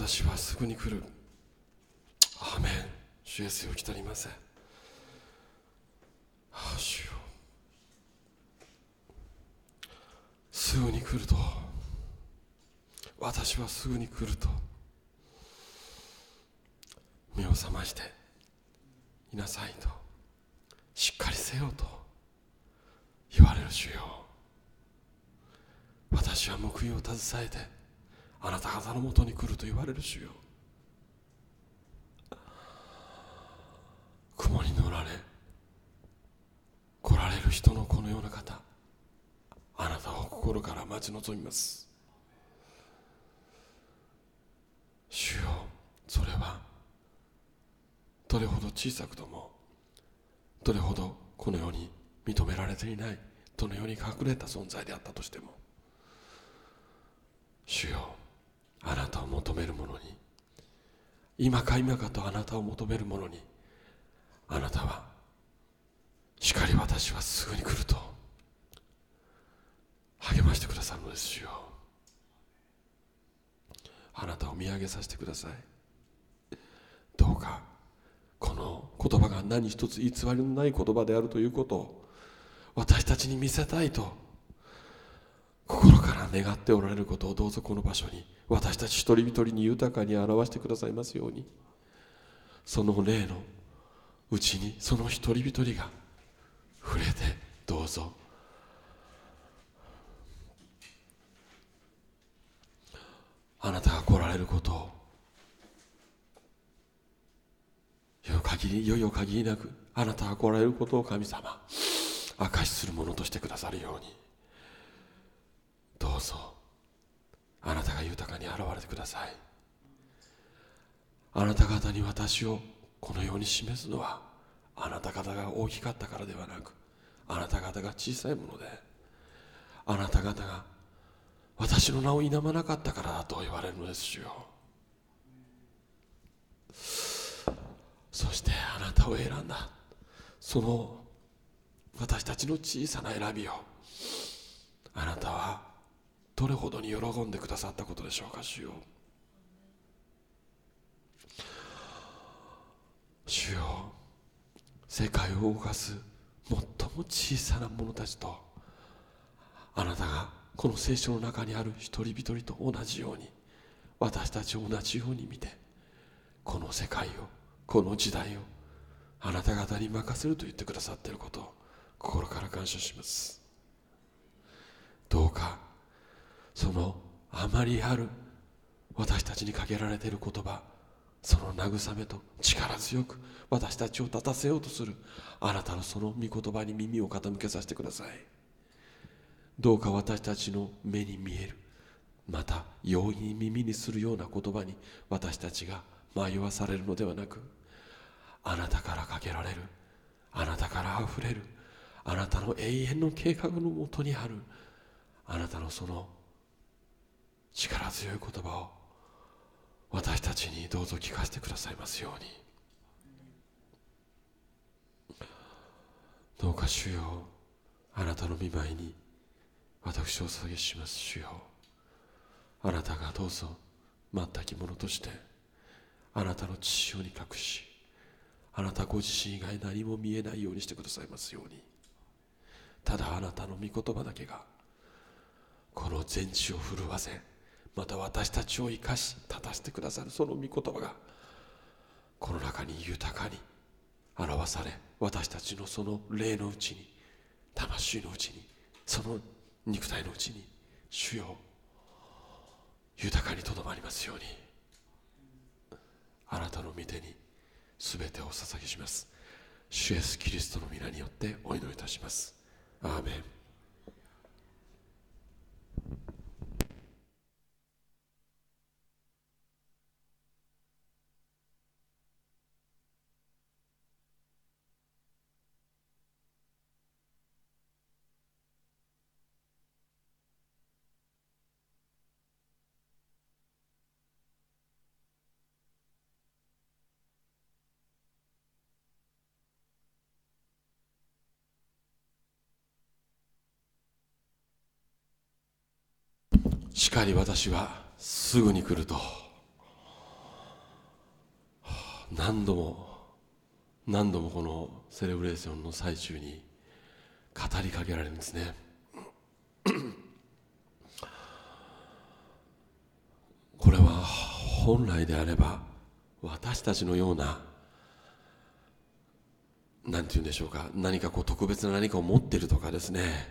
私はすぐに来る。アーメン。主イエスよ来たりません。ああ主よ。すぐに来ると。私はすぐに来ると。目を覚まして。いなさいと。しっかりせよと。言われる主よ。私は報いを携えて。あなた方のもとに来ると言われる主よ。雲に乗られ来られる人のこのような方あなたを心から待ち望みます。主よそれはどれほど小さくともどれほどこの世に認められていないどのように隠れた存在であったとしても主よあなたを求める者に今か今かとあなたを求める者にあなたはしかり私はすぐに来ると励ましてくださるのですよ。あなたを見上げさせてください。どうかこの言葉が何一つ偽りのない言葉であるということを私たちに見せたいと心から願っておられることをどうぞこの場所に私たち一人一人に豊かに表してくださいますように。その霊のうちにその一人一人が触れてどうぞ。あなたが来られることをよ限りよいよ限りなくあなたが来られることを神様証しするものとしてくださるように。どうぞ。あなたが豊かに現れてください。あなた方に私をこのように示すのはあなた方が大きかったからではなくあなた方が小さいものであなた方が私の名を否まなかったからだと言われるのですよ。そしてあなたを選んだその私たちの小さな選びをあなたはどれほどに喜んでくださったことでしょうか主よ。主よ世界を動かす最も小さな者たちとあなたがこの聖書の中にある一人一人と同じように私たちを同じように見てこの世界をこの時代をあなた方に任せると言ってくださっていることを心から感謝します。どうかそのあまりある私たちにかけられている言葉その慰めと力強く私たちを立たせようとするあなたのその御言葉に耳を傾けさせてください。どうか私たちの目に見えるまた容易に耳にするような言葉に私たちが迷わされるのではなくあなたからかけられるあなたからあふれるあなたの永遠の計画のもとにあるあなたのその力強い言葉を私たちにどうぞ聞かせてくださいますように。どうか主よあなたの見舞いに私をお捧げします主よ。あなたがどうぞ全き者としてあなたの父親に隠しあなたご自身以外何も見えないようにしてくださいますように。ただあなたの御言葉だけがこの全地を震わせまた私たちを生かし立たせてくださるその御言葉がこの中に豊かに表され私たちのその霊のうちに魂のうちにその肉体のうちに主よ豊かにとどまりますようにあなたの御手に全てをお捧げします。主イエスキリストの皆によってお祈りいたします。アーメン。しかり私はすぐに来ると。何度も何度もこのセレブレーションの最中に語りかけられるんですね。これは本来であれば私たちのような何て言うんでしょうか。何かこう特別な何かを持ってるとかですね。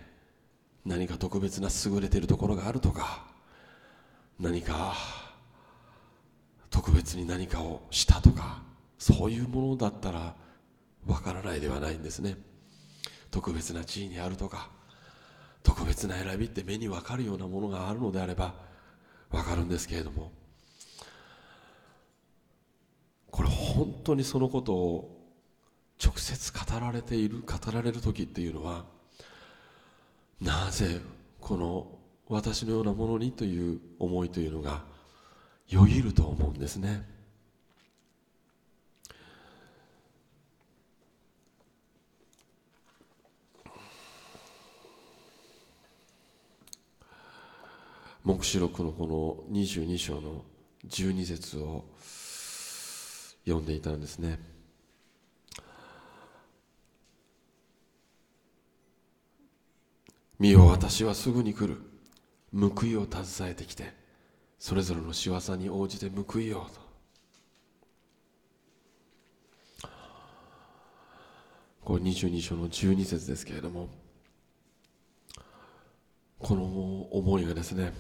何か特別な優れてるところがあるとか。何か特別に何かをしたとかそういうものだったらわからないではないんですね。特別な地位にあるとか特別な選びって目に分かるようなものがあるのであれば分かるんですけれども。これ本当にそのことを直接語られている語られる時っていうのはなぜこの私のようなものにという思いというのがよぎると思うんですね。黙示録のこの22章の12節を読んでいたんですね。見よ私はすぐに来る。報いを携えてきてそれぞれの仕業に応じて報いようと。これ22章の12節ですけれどもこの思いがですね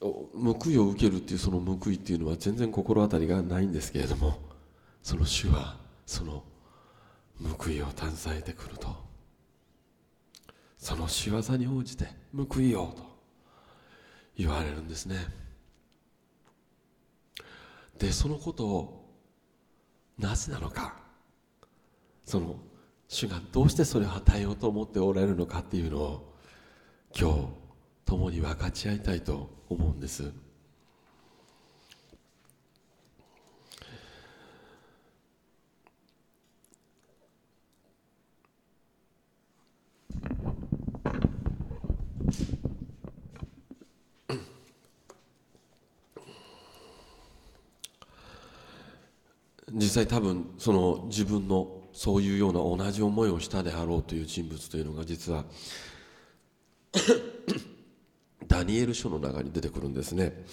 報いを受けるっていうその報いっていうのは全然心当たりがないんですけれどもその主はその報いを携えてくると。その仕業に応じて報いようと言われるんですね。でそのことをなぜなのかその主がどうしてそれを与えようと思っておられるのかっていうのを今日共に分かち合いたいと思うんです。実際多分その自分のそういうような同じ思いをしたであろうという人物というのが実は ダニエル書の中に出てくるんですね。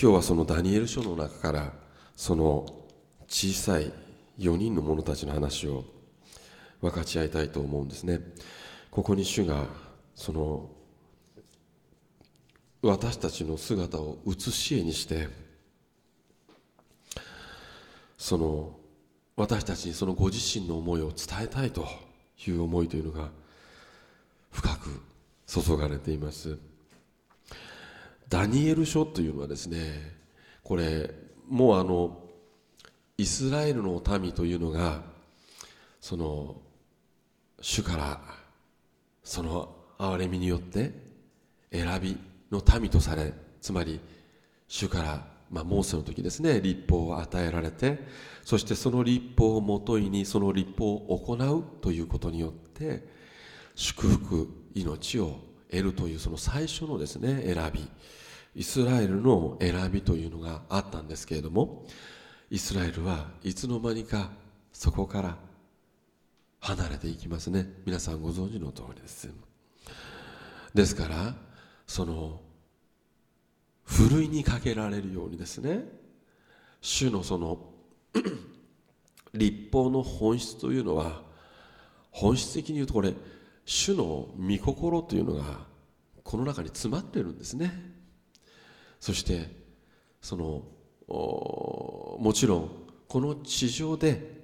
今日はそのダニエル書の中からその小さい4人の者たちの話を分かち合いたいと思うんですね。ここに主がその私たちの姿を写し絵にしてその私たちにそのご自身の思いを伝えたいという思いというのが深く注がれています。ダニエル書というのはですねこれもうあのイスラエルの民というのがその主からその憐れみによって選びの民とされつまり主から、まあ、モーセの時ですね立法を与えられてそしてその立法をもといにその立法を行うということによって祝福命を得るというその最初のですね選びイスラエルの選びというのがあったんですけれどもイスラエルはいつの間にかそこから離れていきますね。皆さんご存知の通りです。ですからそのふるいにかけられるようにですね。主のその 立法の本質というのは本質的に言うとこれ主の御心というのがこの中に詰まってるんですね。そしてそのもちろんこの地上で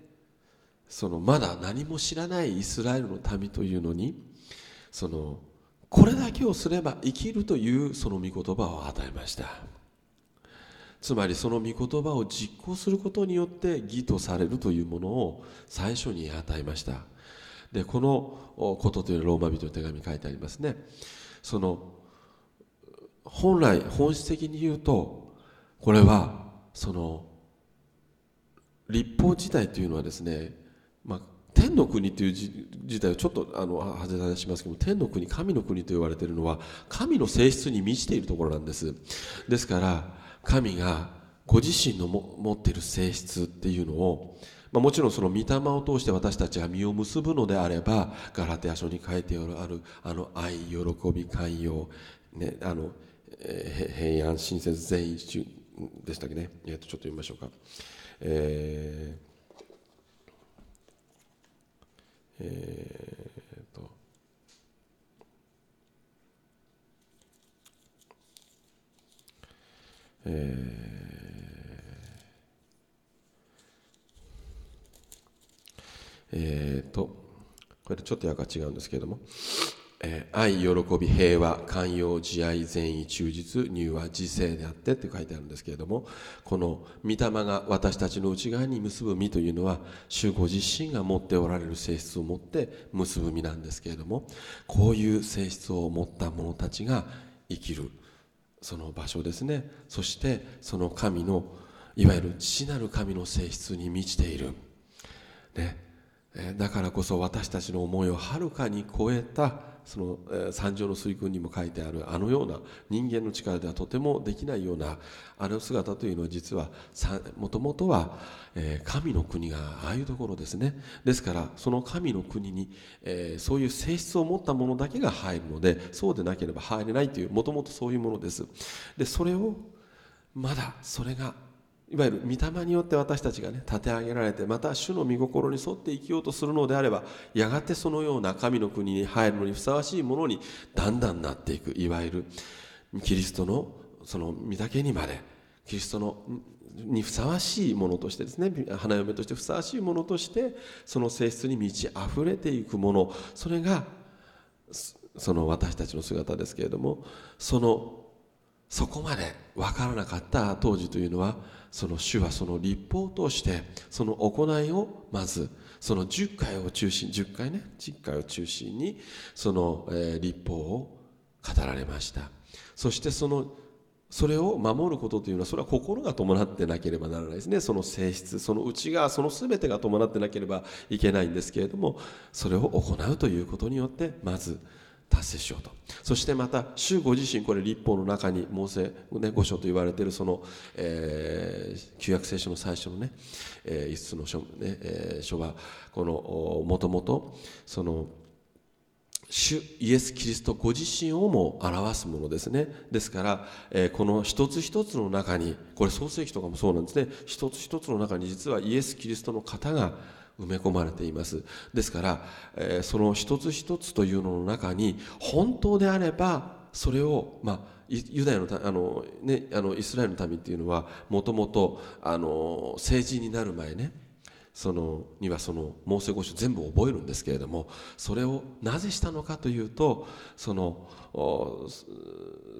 そのまだ何も知らないイスラエルの民というのにそのこれだけをすれば生きるというその御言葉を与えました。つまりその御言葉を実行することによって義とされるというものを最初に与えました。でこのことというのはローマ人の手紙に書いてありますね。その本来本質的に言うとこれはその立法自体というのはですね、まあ、天の国という自体をちょっとあの外れしますけど天の国神の国と言われているのは神の性質に満ちているところなんですですから神がご自身のも持っている性質っていうのを、まあ、もちろんその御霊を通して私たちが実を結ぶのであればガラテヤ書に書いてあるあの愛喜び寛容、ね、あの、えー、平安親切善意でしたっけね、えー、とちょっと読みましょうか。えーえー、と。えー、えー、と。これでちょっとやが違うんですけれども。え、愛、喜び、平和、寛容、慈愛、善意、忠実、乳和、自制であってって書いてあるんですけれども、この御霊が私たちの内側に結ぶ実というのは、主ご自身が持っておられる性質を持って結ぶ実なんですけれども、こういう性質を持った者たちが生きる、その場所ですね。そして、その神の、いわゆる父なる神の性質に満ちている。ね。だからこそ私たちの思いをはるかに超えたその、え三条の水訓にも書いてあるあのような人間の力ではとてもできないようなあの姿というのは実はもともとは、え神の国がああいうところですね。ですからその神の国に、えそういう性質を持ったものだけが入るのでそうでなければ入れないというもともとそういうものです。でそれをまだそれがいわゆる御霊によって私たちがね立て上げられてまた主の御心に沿って生きようとするのであればやがてそのような神の国に入るのにふさわしいものにだんだんなっていくいわゆるキリストのその御岳にまでキリストのにふさわしいものとしてですね花嫁としてふさわしいものとしてその性質に満ち溢れていくものそれがその私たちの姿ですけれどもそのそこまで分からなかった当時というのはその主はその立法を通してその行いをまずその10回を中心10回ね10回を中心にその、えー、立法を語られました。そしてそのそれを守ることというのはそれは心が伴ってなければならないですね。その性質その内側その全てが伴ってなければいけないんですけれどもそれを行うということによってまず達成しようと。そしてまた主ご自身これ立法の中にモーセ、ね、五章と言われているその、えー、旧約聖書の最初のね、えー、5つの書,、ねえー、書はこのもともとその主イエス・キリストご自身をも表すものですね。ですから、えー、この一つ一つの中にこれ創世記とかもそうなんですね。一つ一つの中に実はイエス・キリストの方が埋め込まれています。ですから、えー、その一つ一つというのの中に本当であればそれを、まあ、ユダヤのあの、ね、あのイスラエルの民っていうのはもともと政治になる前ねそのにはそのモーセ五書全部覚えるんですけれどもそれをなぜしたのかというとその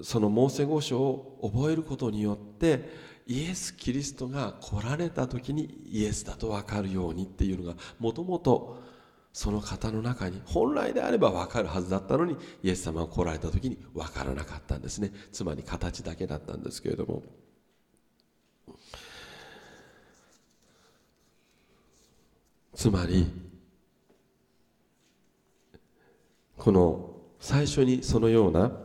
そのモーセ五書を覚えることによってイエス・キリストが来られた時にイエスだと分かるようにっていうのがもともとその方の中に本来であれば分かるはずだったのにイエス様が来られた時に分からなかったんですね。つまり形だけだったんですけれども。つまりこの最初にそのような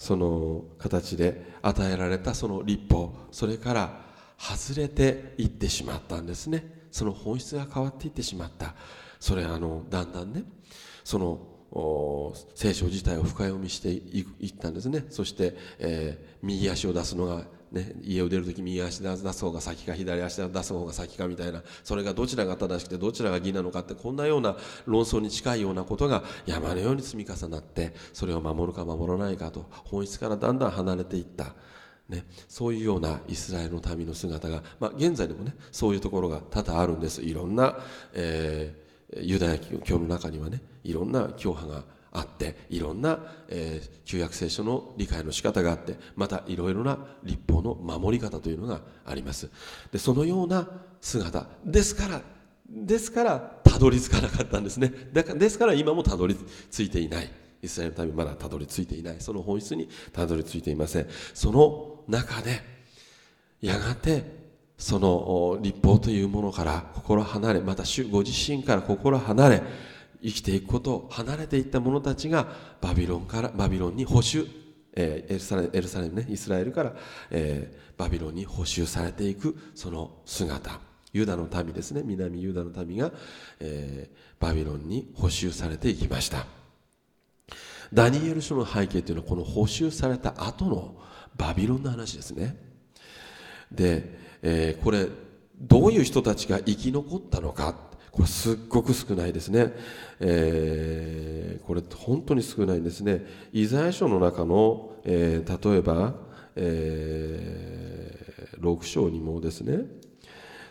その形で与えられたその立法それから外れていってしまったんですね。その本質が変わっていってしまった。それあのだんだんねその聖書自体を深読みしていったんですね。そして、えー、右足を出すのがね、家を出るとき右足出す方が先か左足出す方が先かみたいなそれがどちらが正しくてどちらが義なのかってこんなような論争に近いようなことが山のように積み重なってそれを守るか守らないかと本質からだんだん離れていった。ね、そういうようなイスラエルの民の姿が、まあ、現在でもねそういうところが多々あるんですいろんな、えー、ユダヤ教の中にはねいろんな教派があっていろんな、えー、旧約聖書の理解の仕方があってまたいろいろな立法の守り方というのがあります。でそのような姿ですからですからたどり着かなかったんですね。だかですから今もたどり着いていない。イスラエルの民まだたどり着いていない。その本質にたどり着いていません。その中でやがてその立法というものから心離れまた主ご自身から心離れ生きていくことを離れていった者たちがバビロンからバビロンに保守えー、エルサレエルサレムねイスラエルから、えー、バビロンに補修されていくその姿。ユダの民ですね。南ユダの民が、えー、バビロンに補修されていきました。ダニエル書の背景というのはこの補修された後のバビロンの話ですね。で、えー、これどういう人たちが生き残ったのか。これすっごく少ないですね、えー、これ本当に少ないんですね。イザヤ書の中の、えー、例えば、えー、6章にもですね。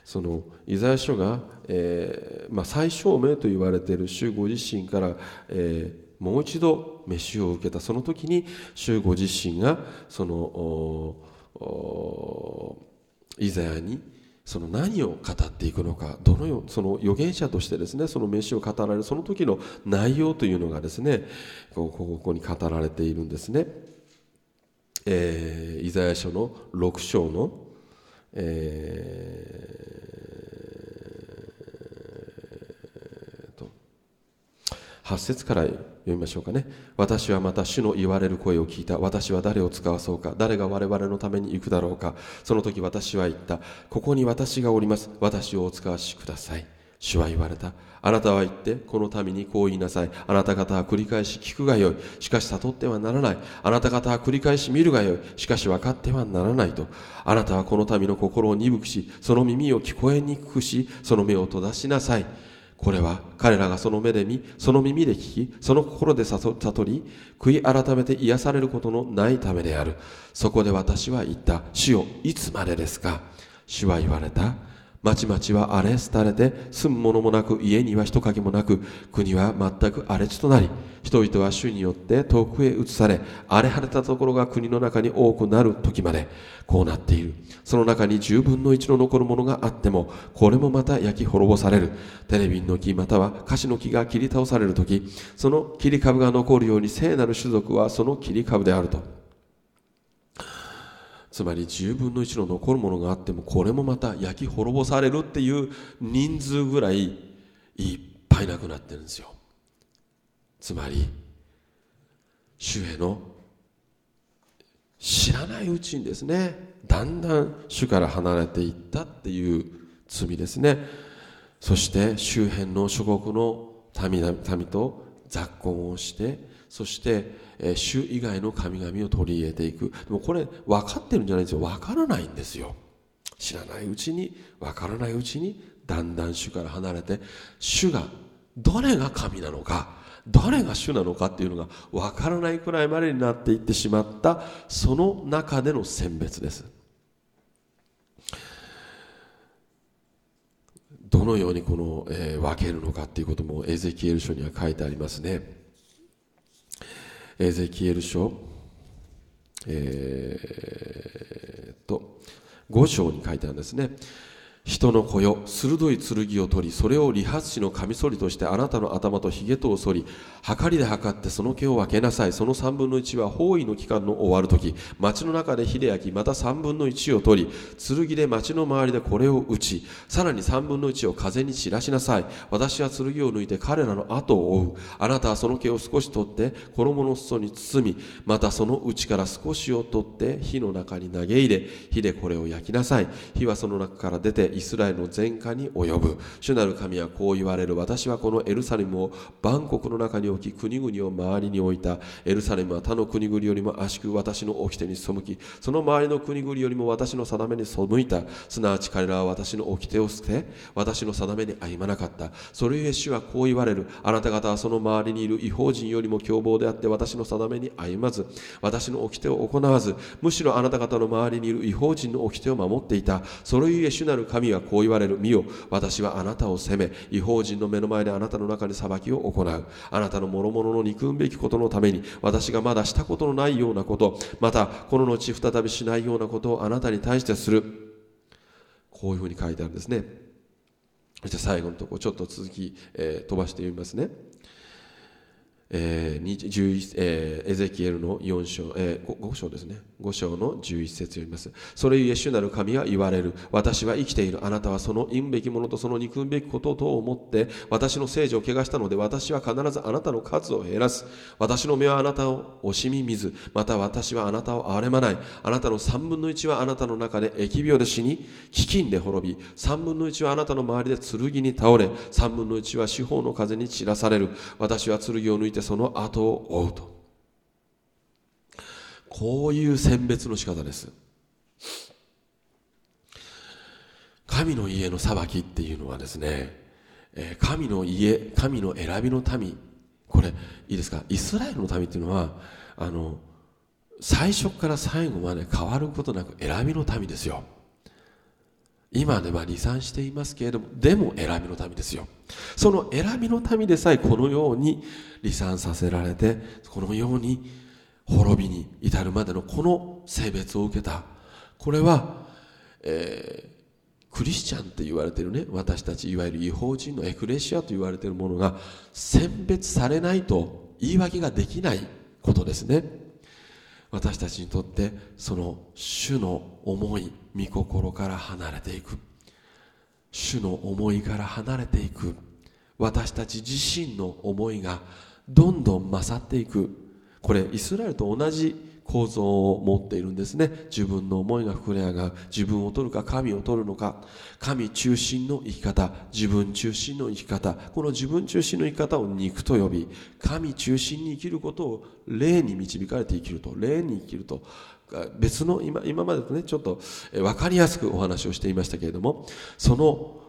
そのイザヤ書が、えーまあ、最小名と言われている主ご自身から、えー、もう一度飯を受けた。その時に主ご自身がそのイザヤにその何を語っていくのかどのよその預言者としてですねその飯を語られるその時の内容というのがですねここに語られているんですね、えー、イザヤ書の6章の、えー、と8節から読みましょうかね。私はまた主の言われる声を聞いた。私は誰を使わそうか。誰が我々のために行くだろうか。その時私は言った。ここに私がおります。私をお使わしください。主は言われた。あなたは言ってこの民にこう言いなさい。あなた方は繰り返し聞くがよい。しかし悟ってはならない。あなた方は繰り返し見るがよい。しかし分かってはならないと。あなたはこの民の心を鈍くしその耳を聞こえにくくしその目を閉ざしなさい。これは彼らがその目で見、その耳で聞き、その心で悟り、悔い改めて癒されることのないためである。そこで私は言った。主よ、いつまでですか？主は言われた。町々は荒れ廃れて住むものもなく家には人影もなく国は全く荒れ地となり人々は主によって遠くへ移され荒れ果てたところが国の中に多くなる時までこうなっている。その中に十分の一の残るものがあってもこれもまた焼き滅ぼされる。テレビの木または菓子の木が切り倒される時その切り株が残るように聖なる種族はその切り株であると。つまり10分の1の残るものがあってもこれもまた焼き滅ぼされるっていう人数ぐらいいっぱいなくなってるんですよ。つまり主への知らないうちにですねだんだん主から離れていったっていう罪ですね。そして周辺の諸国の民民と雑婚をしてそしてえ主以外の神々を取り入れていく。でもこれ分かってるんじゃないんですよ。分からないんですよ。知らないうちに分からないうちにだんだん主から離れて主がどれが神なのかどれが主なのかっていうのが分からないくらいまでになっていってしまったその中での選別です。どのようにこの、えー、分けるのかっていうこともエゼキエル書には書いてありますね。エゼキエル書、えー、と5章に書いてあるんですね。人の子よ鋭い剣を取りそれを理髪師のカミソリとしてあなたの頭とひげとを剃り測りで測ってその毛を分けなさい。その3分の1は包囲の期間の終わる時。町の中で火で焼きまた3分の1を取り剣で町の周りでこれを打ちさらに3分の1を風に散らしなさい。私は剣を抜いて彼らの後を追う。あなたはその毛を少し取って衣の裾に包みまたその内から少しを取って火の中に投げ入れ火でこれを焼きなさい。火はその中から出てイスラエルの前科に及ぶ。主なる神はこう言われる。私はこのエルサレムを万国の中に置き国々を周りに置いた。エルサレムは他の国々よりも悪しく私の掟に背きその周りの国々よりも私の定めに背いた。すなわち彼らは私の掟を捨て私の定めに歩まなかった。それゆえ主はこう言われる。あなた方はその周りにいる違法人よりも凶暴であって私の定めに歩まず私の掟を行わずむしろあなた方の周りにいる違法人の掟を守っていた。それゆえ主なる神神はこう言われる。見よ私はあなたを責め違法人の目の前であなたの中に裁きを行う。あなたの諸々の憎むべきことのために私がまだしたことのないようなことまたこの後再びしないようなことをあなたに対してする。こういうふうに書いてあるんですね。そして最後のところちょっと続き、えー、飛ばして読みますね。えー11えーエゼキエルの4章、えー、5, 5章ですね。5章の11節読みます。それゆえ主なる神は言われる。私は生きている。あなたはその忌むべきものとその憎むべきことと思って私の聖女を汚したので私は必ずあなたの数を減らす。私の目はあなたを惜しみ見ずまた私はあなたを憐れまない。あなたの3分の1はあなたの中で疫病で死に飢饉で滅び3分の1はあなたの周りで剣に倒れ3分の1は四方の風に散らされる。私は剣を抜いてその後を追うと。こういう選別の仕方です。神の家の裁きっていうのはですね神の家神の選びの民。これいいですか？イスラエルの民っていうのはあの最初から最後まで変わることなく選びの民ですよ。今では離散していますけれどもでも選びの民ですよ。その選びの民でさえこのように離散させられてこのように滅びに至るまでのこの性別を受けた。これは、えークリスチャンって言われてるね私たちいわゆる違法人のエクレシアと言われてるものが選別されないと言い訳ができないことですね。私たちにとってその主の思い御心から離れていく。主の思いから離れていく。私たち自身の思いがどんどん勝っていく。これイスラエルと同じ構造を持っているんですね。自分の思いが膨れ上がる自分を取るか神を取るのか。神中心の生き方。自分中心の生き方。この自分中心の生き方を肉と呼び神中心に生きることを霊に導かれて生きると。霊に生きると。別の今今までとねちょっと分かりやすくお話をしていましたけれどもその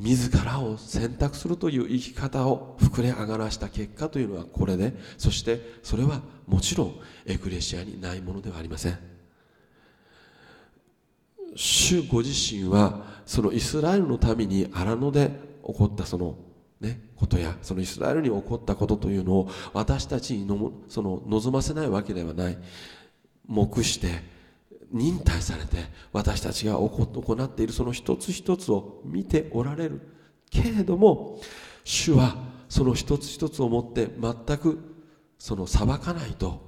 自らを選択するという生き方を膨れ上がらした結果というのはこれでそしてそれはもちろんエクレシアにないものではありません。主ご自身はそのイスラエルのために荒野で起こったそのね、ことやそのイスラエルに起こったことというのを私たちにのその望ませないわけではない。目して忍耐されて私たちが行っているその一つ一つを見ておられる。けれども主はその一つ一つをもって全くその裁かないと、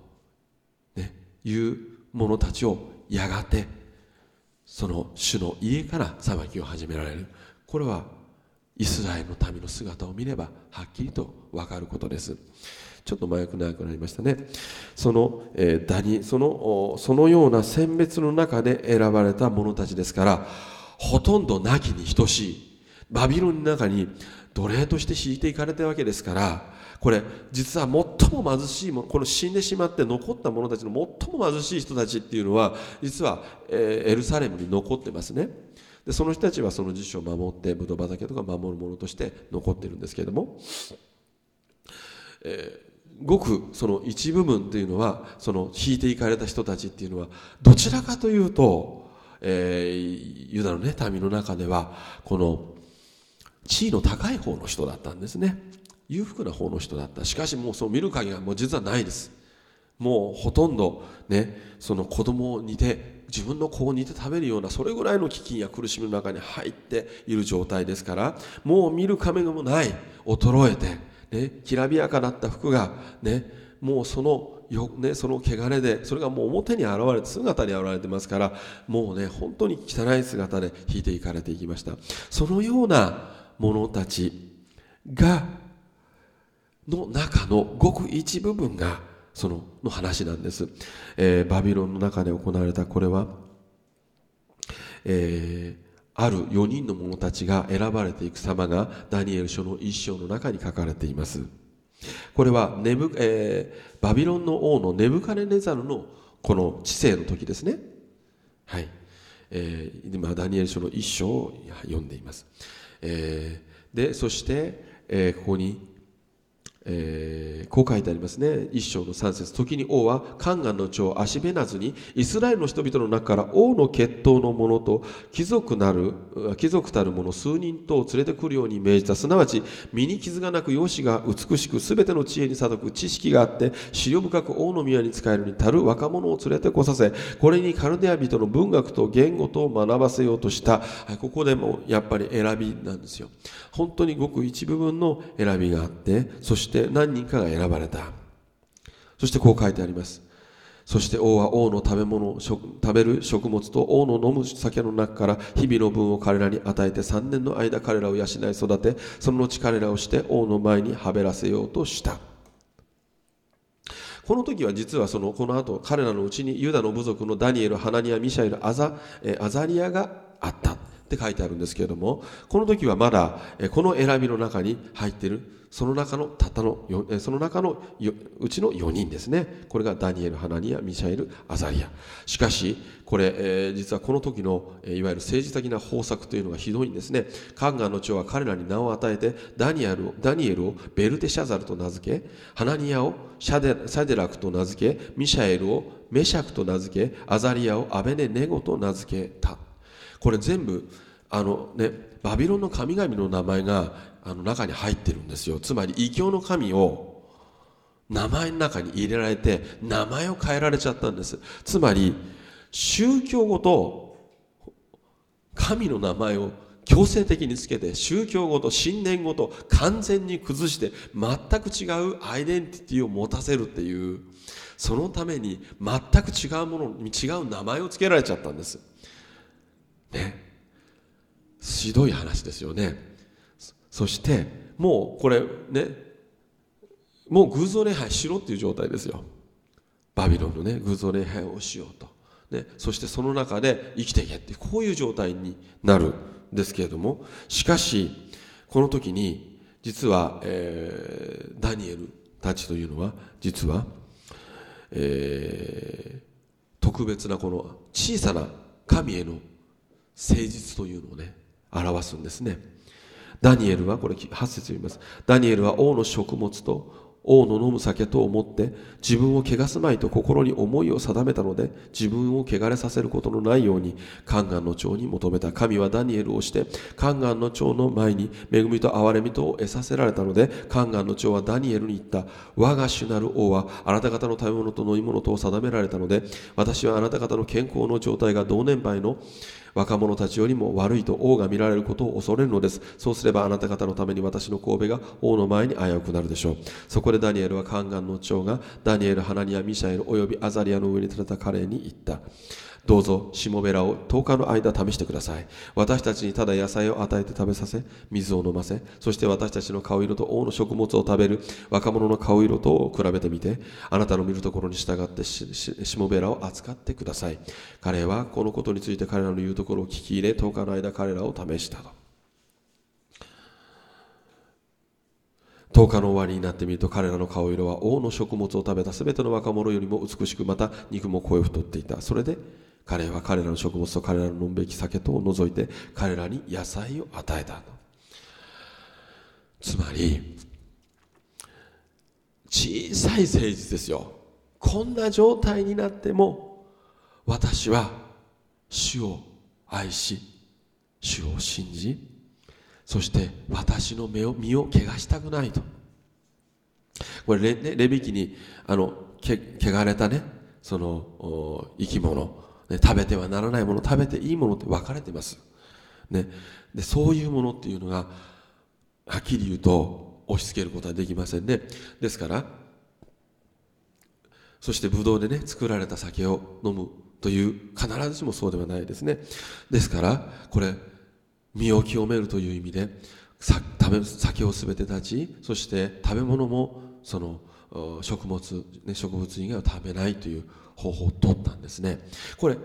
ね、いう者たちをやがてその主の家から裁きを始められる。これはイスラエルの民の姿を見ればはっきりと分かることです。ちょっと前く長くなりましたね。その、えー、ダニそのそのような選別の中で選ばれた者たちですからほとんどなきに等しい。バビロンの中に奴隷として敷いていかれたわけですからこれ実はも貧しいもこの死んでしまって残った者たちの最も貧しい人たちっていうのは実は、え、エルサレムに残ってますね。でその人たちはその自主を守ってブドウ畑とか守るものとして残ってるんですけれども、えーごくその一部分というのはその引いていかれた人たちっていうのはどちらかというと、えー、ユダのね民の中ではこの地位の高い方の人だったんですね。裕福な方の人だった。しかしもうその見る限りはもう実はないです。もうほとんどねその子供を似て自分の子を似て食べるようなそれぐらいの飢饉や苦しみの中に入っている状態ですからもう見る影もない衰えてね、きらびやかだった服が、ね、もうそのよ、ね、その汚れでそれがもう表に現れて姿に現れてますからもうね本当に汚い姿で引いていかれていきました。そのような者たちがの中のごく一部分がそのの話なんです、えー、バビロンの中で行われたこれは、えーある4人の者たちが選ばれていく様がダニエル書の一章の中に書かれています。これはネブ、えー、バビロンの王のネブカネネザルのこの治世の時ですね。はい、えー、今ダニエル書の一章を読んでいます、えー、でそして、えー、ここにえー、こう書いてありますね。一章の三節時に王はカンガンの長アシベナズにイスラエルの人々の中から王の血統の者と貴族なる貴族たる者数人とを連れてくるように命じたすなわち身に傷がなく容姿が美しくすべての知恵に定く知識があって資料深く王の宮に仕えるに足る若者を連れてこさせこれにカルデア人の文学と言語とを学ばせようとしたはいここでもやっぱり選びなんですよ。本当にごく一部分の選びがあってそしてして何人かが選ばれた。そしてこう書いてあります。そして王は王の食べ物食べる食物と王の飲む酒の中から日々の分を彼らに与えて3年の間彼らを養い育てその後彼らをして王の前にはべらせようとした。この時は実はそのこの後彼らのうちにユダの部族のダニエル、ハナニア、ミシャエル、アザアザリアがあった。って書いてあるんですけれどもこの時はまだこの選びの中に入っている。その中のたたのその中のうちの4人ですね。これがダニエル、ハナニア、ミシャエル、アザリア。しかしこれ、えー、実はこの時の、いわゆる政治的な方策というのがひどいんですね。カンガンの長は彼らに名を与えてダニエルダニエルをベルテシャザルと名付けハナニアをシャデサデラクと名付けミシャエルをメシャクと名付けアザリアをアベネネゴと名付けた。これ全部あのねバビロンの神々の名前があの中に入ってるんですよ。つまり異教の神を名前の中に入れられて名前を変えられちゃったんです。つまり宗教ごと神の名前を強制的につけて宗教ごと信念ごと完全に崩して全く違うアイデンティティを持たせるっていうそのために全く違うものに違う名前を付けられちゃったんです。ね。ひどい話ですよね。そしてもうこれねもう偶像礼拝しろっていう状態ですよ。バビロンのね偶像礼拝をしようと、ね、そしてその中で生きていけってこういう状態になるんですけれども。しかしこの時に実は、えー、ダニエルたちというのは実は、えー、特別なこの小さな神への誠実というのをね表すんですね。ダニエルはこれ8節読みます。ダニエルは王の食物と王の飲む酒と思って自分を汚すまいと心に思いを定めたので自分を汚れさせることのないようにカンガンの長に求めた。神はダニエルをしてカンガンの長の前に恵みと憐れみとを得させられたのでカンガンの長はダニエルに言った。我が主なる王はあなた方の食べ物と飲み物とを定められたので私はあなた方の健康の状態が同年配の若者たちよりも悪いと王が見られることを恐れるのです。そうすればあなた方のために私の神戸が王の前に危うくなるでしょう。そこでダニエルは宦官の長がダニエル、ハナニア、ミシャエルおよびアザリアの上に立てた彼に言った。どうぞしもべらを10日の間試してください。私たちにただ野菜を与えて食べさせ水を飲ませそして私たちの顔色と王の食物を食べる若者の顔色と比べてみてあなたの見るところに従ってしもべらを扱ってください。彼はこのことについて彼らの言うところを聞き入れ10日の間彼らを試したと。10日の終わりになってみると彼らの顔色は王の食物を食べた全ての若者よりも美しくまた肉も声を太っていた。それで彼は彼らの食物と彼らの飲むべき酒とを除いて彼らに野菜を与えたと。つまり小さい誠実ですよ。こんな状態になっても私は主を愛し主を信じそして私の目を身を汚したくないと。これレレビキにあのけ汚れたねその生き物。ね、食べてはならないもの食べていいものって分かれてます、ね、でそういうものっていうのがはっきり言うと押し付けることはできませんね。ですからそしてブドウでね作られた酒を飲むという必ずしもそうではないですね。ですからこれ身を清めるという意味で酒を全て断ちそして食べ物もその食物、ね、植物以外を食べないという方法を取ったんですね。これ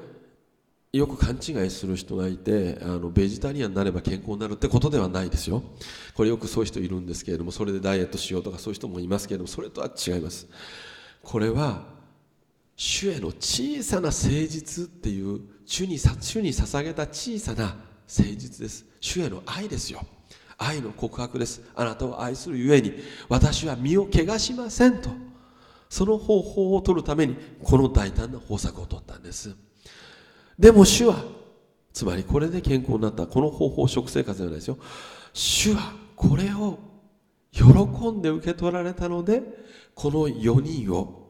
よく勘違いする人がいてあのベジタリアンになれば健康になるってことではないですよ。これよくそういう人いるんですけれどもそれでダイエットしようとかそういう人もいますけれどもそれとは違います。これは主への小さな誠実っていう主に主に捧げた小さな誠実です。主への愛ですよ。愛の告白です。あなたを愛するゆえに私は身を汚しませんと。その方法を取るためにこの大胆な方策を取ったんです。でも主はつまりこれで健康になった。この方法食生活ではないですよ。主はこれを喜んで受け取られたのでこの4人を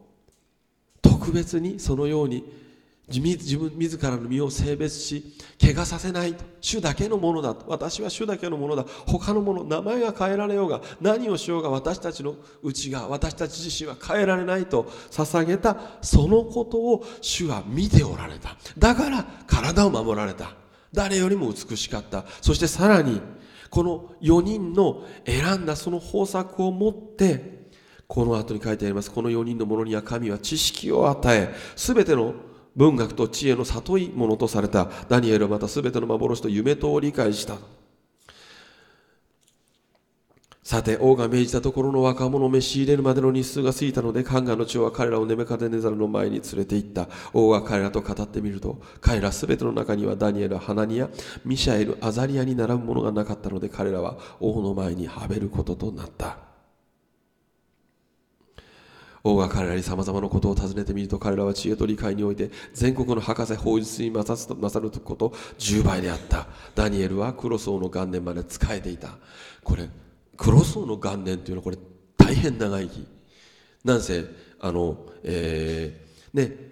特別にそのように自分自らの身を性別し怪我させないと主だけのものだと私は主だけのものだ他のもの名前が変えられようが何をしようが私たちの内が私たち自身は変えられないと捧げたそのことを主は見ておられた。だから体を守られた。誰よりも美しかった。そしてさらにこの4人の選んだその方策を持ってこの後に書いてあります。この4人の者には神は知識を与え全ての文学と知恵の里いものとされた。ダニエルはまた全ての幻と夢とを理解した。さて王が命じたところの若者を召し入れるまでの日数が過ぎたのでカンガの長は彼らをネメカデネザルの前に連れて行った。王が彼らと語ってみると彼ら全ての中にはダニエルハナニアミシャエルアザリアに並ぶものがなかったので彼らは王の前にはべることとなった。王が彼らに様々なことを尋ねてみると彼らは知恵と理解において全国の博士法術に勝ること10倍であった。ダニエルはクロス王の元年まで仕えていた。これクロス王の元年というのはこれ大変長生きなんせあのえー、ね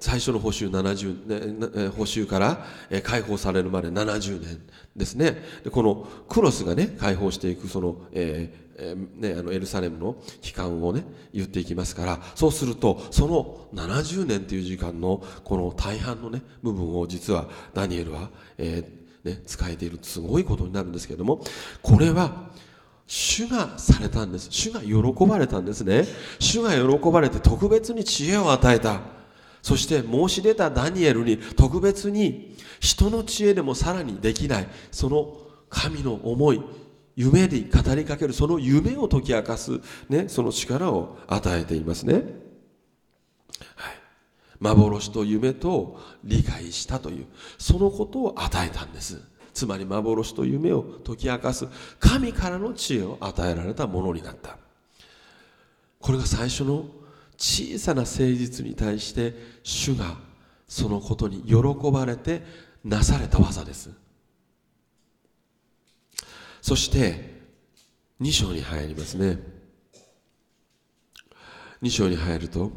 最初の報酬70、ね、報酬から解放されるまで70年ですね。でこのクロスがね解放していくその、えーえー、ね、あのエルサレムの期間をね言っていきますからそうするとその70年という時間のこの大半のね部分を実はダニエルは、えー、ね、使えているすごいことになるんですけれどもこれは主がされたんです。主が喜ばれたんですね。主が喜ばれて特別に知恵を与えた。そして申し出たダニエルに特別に人の知恵でもさらにできないその神の思い夢に語りかけるその夢を解き明かす、ね、その力を与えていますね、はい、幻と夢と理解したというそのことを与えたんです。つまり幻と夢を解き明かす神からの知恵を与えられたものになった。これが最初の小さな誠実に対して主がそのことに喜ばれてなされた技です。そして2章に入りますね。2章に入ると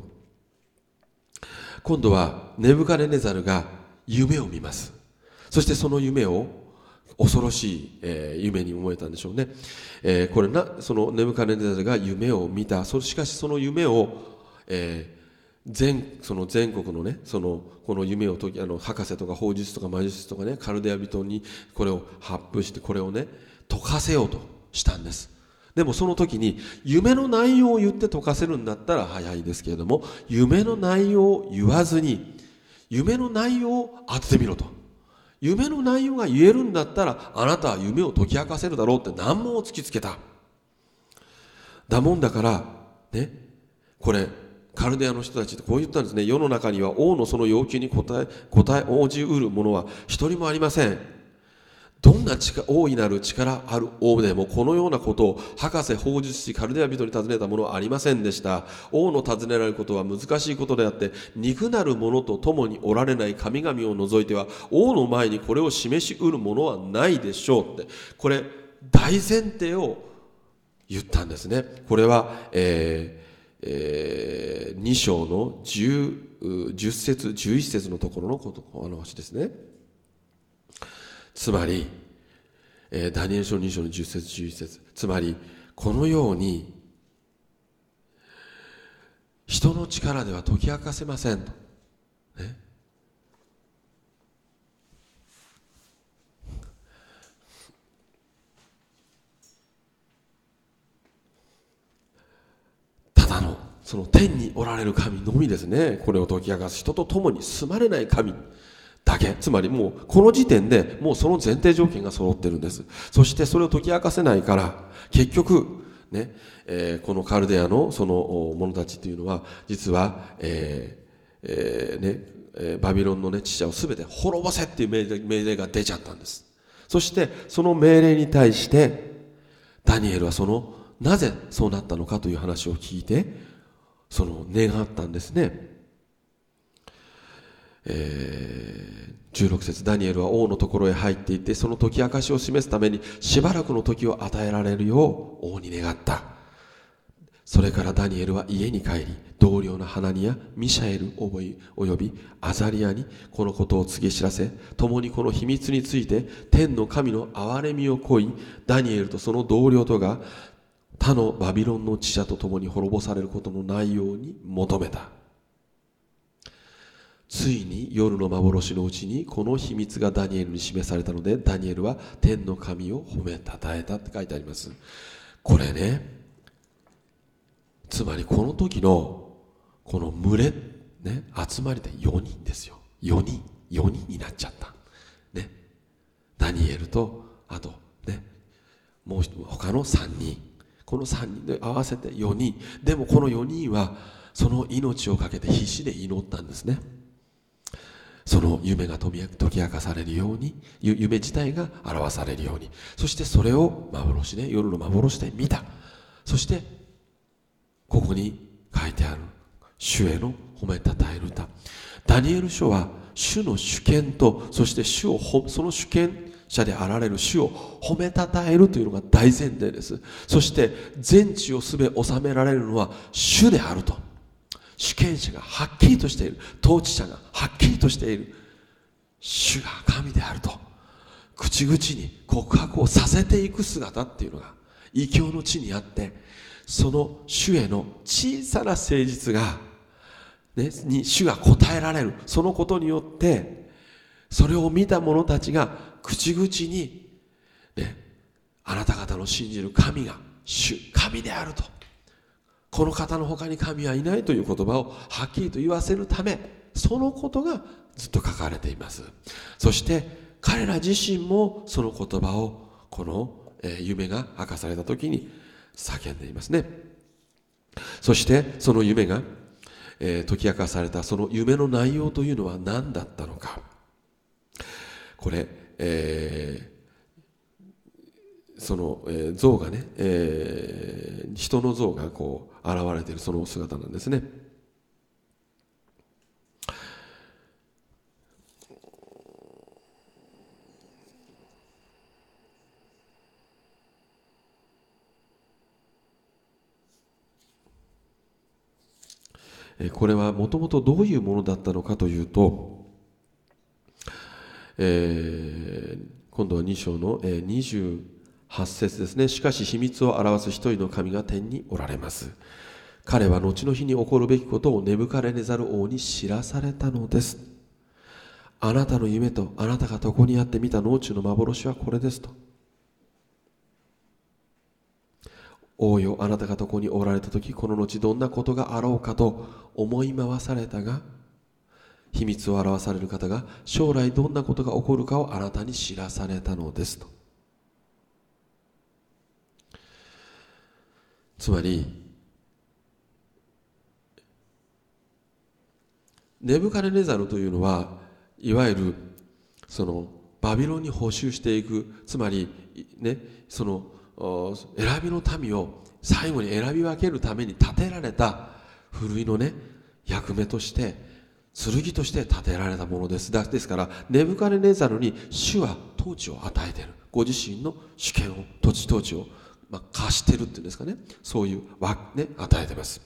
今度はネブカネネザルが夢を見ます。そしてその夢を恐ろしい、えー、夢に思えたんでしょうね、えー、これなそのネブカネネザルが夢を見た。そしかしその夢を、えー全その全国のねそのこの夢を解きあの博士とか法術とか魔術とかねカルデア人にこれを発布してこれをね解かせようとしたんです。でもその時に夢の内容を言って解かせるんだったら早いですけれども夢の内容を言わずに夢の内容を当ててみろと。夢の内容が言えるんだったらあなたは夢を解き明かせるだろうって難問を突きつけた。だもんだからねこれカルデアの人たちってこう言ったんですね。世の中には王のその要求に応え答え応じうるものは一人もありません。どんな力大いなる力ある王でもこのようなことを博士法術師カルデア人に尋ねたものはありませんでした。王の尋ねられることは難しいことであって肉なる者と共におられない神々を除いては王の前にこれを示しうるものはないでしょうって。これ大前提を言ったんですね。これは、えーえー、2章の 10, 10節11節のところのことお話ですね。つまり、えー、ダニエル書2章の10節11節。つまりこのように人の力では解き明かせませんと、ね、ただのその天におられる神のみですね。これを解き明かす人と共に住まれない神。だけ。つまりもうこの時点でもうその前提条件が揃ってるんです。そしてそれを解き明かせないから結局ね、えー、このカルデアのその者たちというのは実は、えーえーねえ、バビロンの、ね、知者を全て滅ぼせっていう命令命令が出ちゃったんです。そしてその命令に対してダニエルはそのなぜそうなったのかという話を聞いてその願ったんですね。えー、16節ダニエルは王のところへ入っていってその解き明かしを示すためにしばらくの時を与えられるよう王に願った。それからダニエルは家に帰り同僚のハナニやミシャエルおよびアザリアにこのことを告げ知らせ共にこの秘密について天の神の憐れみを乞いダニエルとその同僚とが他のバビロンの知者と共に滅ぼされることのないように求めた。ついに夜の幻のうちにこの秘密がダニエルに示されたのでダニエルは天の神を褒めたたえたって書いてあります。これねつまりこの時のこの群れ、ね、集まりで4人ですよ。4人4人になっちゃった。ね。ダニエルとあとねもう他の3人。この3人で合わせて4人。でもこの4人はその命を懸けて必死で祈ったんですね。その夢が解き明かされるように夢自体が表されるように。そしてそれを幻で夜の幻で見た。そしてここに書いてある主への褒めたたえる歌。ダニエル書は主の主権とそして主をその主権者であられる主を褒めたたえるというのが大前提です。そして全地をすべ治められるのは主であると。主権者がはっきりとしている統治者がはっきりとしている。主が神であると。口々に告白をさせていく姿っていうのが異教の地にあってその主への小さな誠実が、ね、に主が答えられる。そのことによってそれを見た者たちが口々に、ね、あなた方の信じる神が主神であると。この方の他に神はいないという言葉をはっきりと言わせるためそのことがずっと書かれています。そして彼ら自身もその言葉をこの夢が明かされた時に叫んでいますね。そしてその夢が、え、解き明かされたその夢の内容というのは何だったのか。これ、えー、その、えー、像がね、えー、人の像がこう現れているその姿なんですね。これはもともとどういうものだったのかというと、えー、今度は2章の8節ですね。しかし秘密を表す一人の神が天におられます。彼は後の日に起こるべきことをネブカレネザル王に知らされたのです。あなたの夢とあなたが床にあって見た農地の幻はこれですと。王よあなたがここにおられた時この後どんなことがあろうかと思い回されたが秘密を表される方が将来どんなことが起こるかをあなたに知らされたのですと。つまりネブカネネザルというのはいわゆるそのバビロンに補修していくつまりねその選びの民を最後に選び分けるために建てられたふるいのね役目として剣として建てられたものです。ですからネブカネネザルに主は統治を与えている。ご自身の主権を土地統治を、まあ、貸してるっていうんですかね。そういうね与えてます。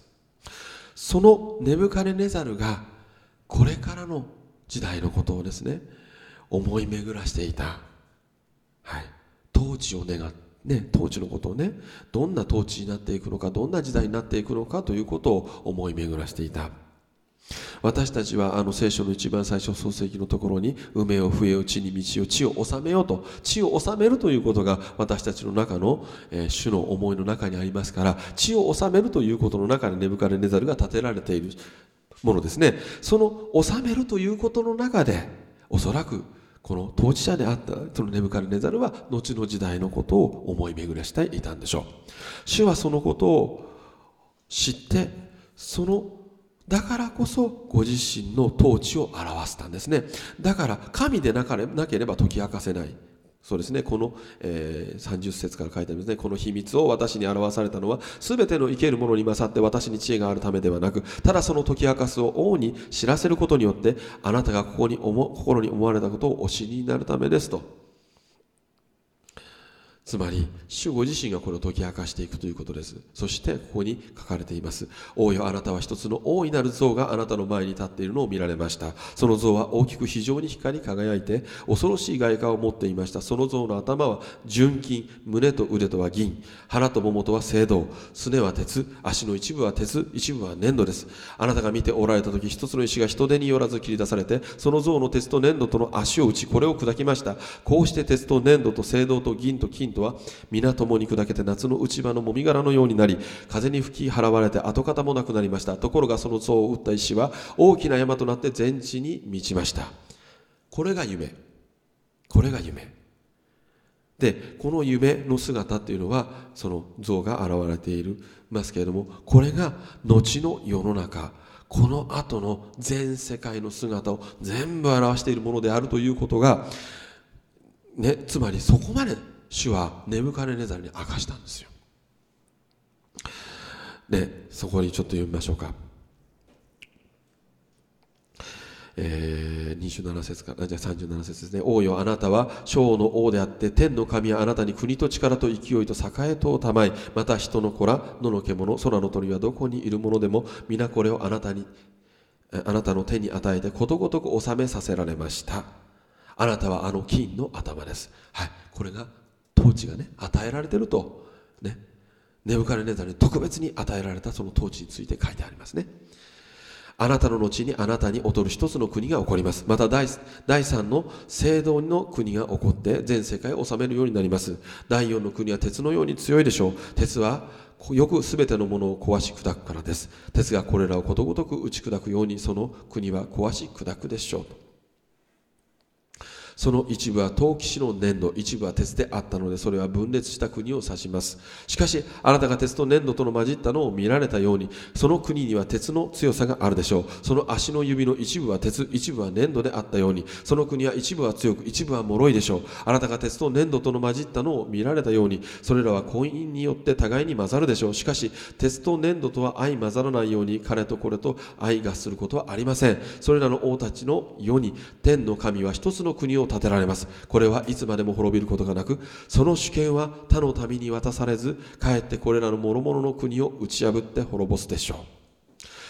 そのネブカネネザルがこれからの時代のことをですね思い巡らしていた、はい、統治を願ってね、統治のことをねどんな統治になっていくのかどんな時代になっていくのかということを思い巡らしていた。私たちはあの聖書の一番最初創世記のところに梅を笛を地に道を地を治めようと地を治めるということが私たちの中の、えー、主の思いの中にありますから地を治めるということの中にネブカレネザルが建てられているものですね。その治めるということの中でおそらくこの当事者であったそのネブカルネザルは後の時代のことを思い巡らしていたんでしょう。主はそのことを知ってそのだからこそご自身の統治を表したんですね。だから神でなければ解き明かせない。そうですね。この、えー、30節から書いてありますね。この秘密を私に表されたのは全ての生けるものに勝って私に知恵があるためではなくただその解き明かすを王に知らせることによってあなたがここに思心に思われたことをお知りになるためですと。つまり主ご自身がこれを解き明かしていくということです。そしてここに書かれています。王よあなたは一つの大いなる像があなたの前に立っているのを見られました。その像は大きく非常に光り輝いて恐ろしい外貨を持っていました。その像の頭は純金胸と腕とは銀。腹とももとは青銅。すねは鉄足の一部は鉄一部は粘土です。あなたが見ておられた時一つの石が人手によらず切り出されてその像の鉄と粘土との足を打ちこれを砕きました。こうして鉄と粘土と青銅と銀と金とは皆共に砕けて夏の内場のもみ殻のようになり風に吹き払われて跡形もなくなりました。ところがその像を打った石は大きな山となって全地に満ちました。これが夢。これが夢。でこの夢の姿っていうのはその像が現れているますけれどもこれが後の世の中。この後の全世界の姿を全部表しているものであるということが、ね、つまりそこまで主はネブカネネザルに明かしたんですよ。でそこにちょっと読みましょうか。えー、27節からじゃあ37節ですね。王よあなたは小の王であって天の神はあなたに国と力と勢いと栄えとをたまいまた人の子ら野の獣空の鳥はどこにいるものでも皆これをあなたにあなたの手に与えてことごとく納めさせられました。あなたはあの金の頭です。はい。これが統治がね与えられてるとねネブカネネザルに特別に与えられたその統治について書いてありますね。あなたの後にあなたに劣る一つの国が起こります。また第第三の聖堂の国が起こって全世界を治めるようになります。第四の国は鉄のように強いでしょう。鉄はよくすべてのものを壊し砕くからです。鉄がこれらをことごとく打ち砕くようにその国は壊し砕くでしょうと。その一部は陶器師の粘土一部は鉄であったのでそれは分裂した国を指します。しかしあなたが鉄と粘土との混じったのを見られたようにその国には鉄の強さがあるでしょう。その足の指の一部は鉄一部は粘土であったようにその国は一部は強く一部は脆いでしょう。あなたが鉄と粘土との混じったのを見られたようにそれらは婚姻によって互いに混ざるでしょう。しかし鉄と粘土とは相混ざらないように彼とこれと相合することはありません。それらの王たちの世に天の神は一つの国を建てられます。これはいつまでも滅びることがなくその主権は他の民に渡されずかえってこれらの諸々の国を打ち破って滅ぼすでしょう。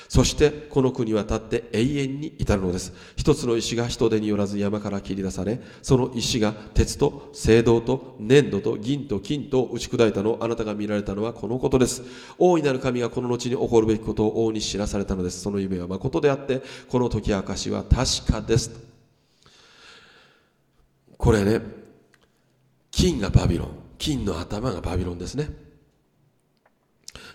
そしてこの国は立って永遠に至るのです。一つの石が人手によらず山から切り出されその石が鉄と青銅と粘土と銀と金と打ち砕いたのをあなたが見られたのはこのことです。大いなる神がこの後に起こるべきことを王に知らされたのです。その夢は誠であってこの解き明かしは確かです。これね金がバビロン。金の頭がバビロンですね。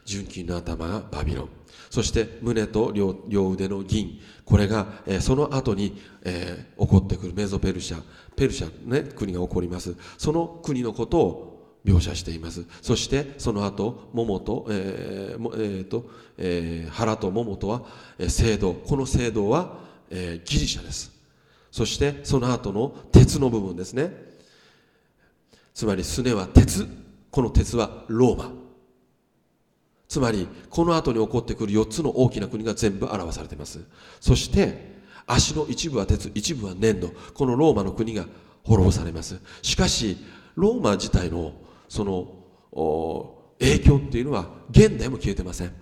純金の頭がバビロン。そして胸と両腕の銀。これが、えー、その後に、えー、起こってくる。メゾペルシャペルシャ、ね、国が起こります。その国のことを描写しています。そしてその後桃と,、えーえーとえー、腹と桃とは、えー、聖堂。この聖堂は、えー、ギリシャです。そしてその後の鉄の部分ですね。つまりすねは鉄。この鉄はローマ。つまりこの後に起こってくる4つの大きな国が全部表されています。そして足の一部は鉄。一部は粘土。このローマの国が滅ぼされます。しかしローマ自体のその影響っていうのは現代も消えてません。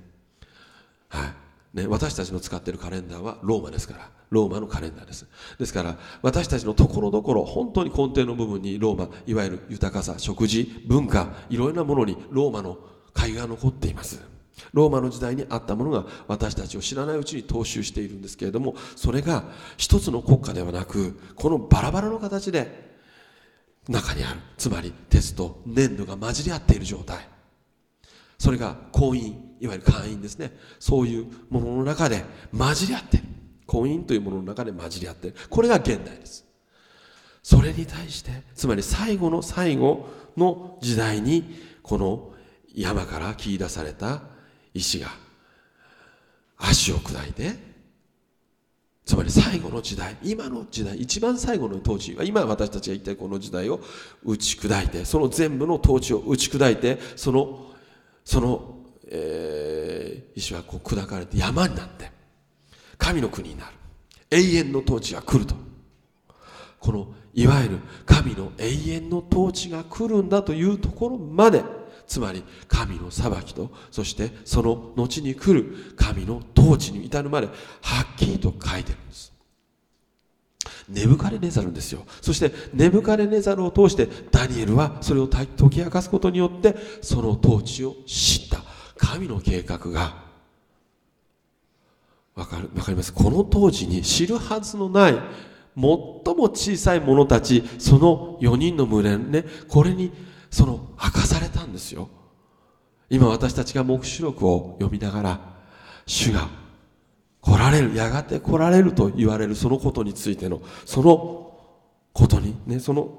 はい。ね、私たちの使っているカレンダーはローマですから。ローマのカレンダーです。ですから私たちのところどころ本当に根底の部分にローマいわゆる豊かさ食事文化いろいろなものにローマの貝が残っています。ローマの時代にあったものが私たちを知らないうちに踏襲しているんですけれどもそれが一つの国家ではなくこのバラバラの形で中にある。つまり鉄と粘土が混じり合っている状態。それが婚姻いわゆる会員ですね。そういうものの中で混じり合っている婚姻というものの中で混じり合ってるこれが現代です。それに対してつまり最後の最後の時代にこの山から切り出された石が足を砕いてつまり最後の時代今の時代一番最後の統治は今私たちが一体この時代を打ち砕いてその全部の統治を打ち砕いてそのそのえー、石はこう砕かれて山になって神の国になる。永遠の統治が来ると。このいわゆる神の永遠の統治が来るんだというところまでつまり神の裁きとそしてその後に来る神の統治に至るまではっきりと書いてるんです。ネブカレネザルですよ。そしてネブカレネザルを通してダニエルはそれを解き明かすことによってその統治を知った。神の計画がわかるわかります？この当時に知るはずのない最も小さい者たちその4人の群れねこれにその明かされたんですよ。今私たちが黙示録を読みながら主が来られるやがて来られると言われるそのことについてのそのことにねその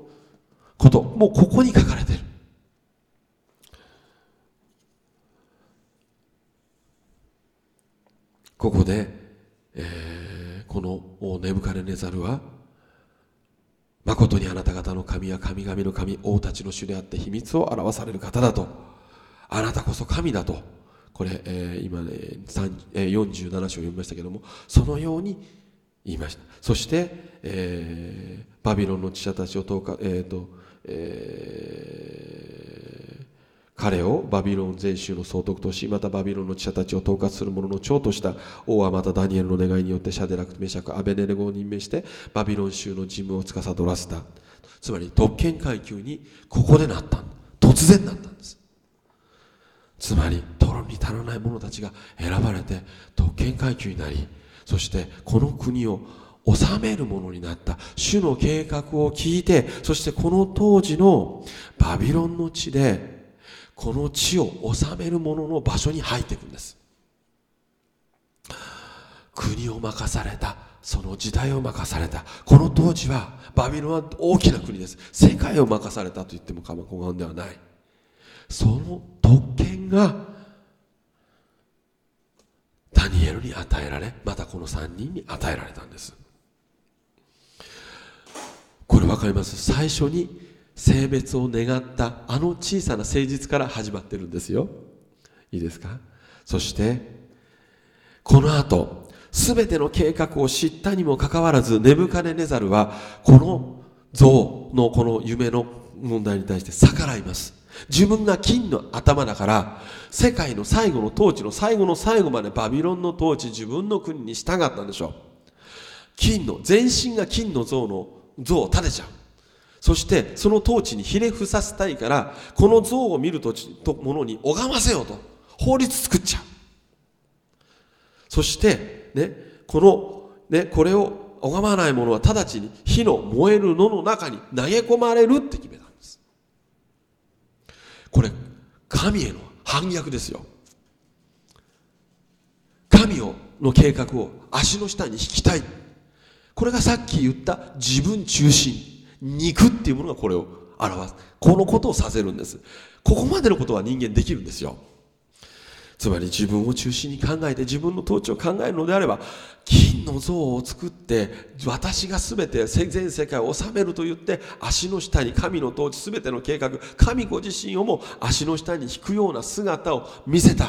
こともうここに書かれてる。ここで、えー、このネブカレネザルは誠にあなた方の神は神々の神王たちの主であって秘密を表される方だと。あなたこそ神だと。これ、えー、今ね、えー、47章読みましたけどもそのように言いました。そして、えー、バビロンの知者たちを投下、えーとえー、彼をバビロン全州の総督としまたバビロンの知者たちを統括する者の長とした王はまたダニエルの願いによってシャデラクメシャクアベネレゴを任命してバビロン州の事務を司らせた。つまり特権階級にここでなった突然なったんです。つまり泥に足らない者たちが選ばれて特権階級になりそしてこの国を治めるものになった。主の計画を聞いてそしてこの当時のバビロンの地でこの地を治める者の場所に入っていくんです。国を任されたその時代を任されたこの当時はバビロンは大きな国です。世界を任されたと言っても過言ではない。その特権がダニエルに与えられまたこの3人に与えられたんです。これ分かります？最初に性別を願ったあの小さな誠実から始まってるんですよ。いいですか？そしてこの後全ての計画を知ったにもかかわらずネブカネネザルはこの像のこの夢の問題に対して逆らいます。自分が金の頭だから世界の最後の統治の最後の最後までバビロンの統治自分の国に従ったんでしょう。金の全身が金の像の像を建てちゃう。そしてその統治にひれ伏させたいからこの像を見るとものに拝ませようと。法律作っちゃう。そしてねこのねこれを拝まない者は直ちに火の燃える野の中に投げ込まれるって決めたんです。これ神への反逆ですよ。神をの計画を足の下に引きたい。これがさっき言った自分中心。肉っていうものがこれを表す。このことをさせるんです。ここまでのことは人間できるんですよ。つまり自分を中心に考えて自分の統治を考えるのであれば金の像を作って私が全て全世界を治めると言って足の下に神の統治全ての計画神ご自身をも足の下に引くような姿を見せた。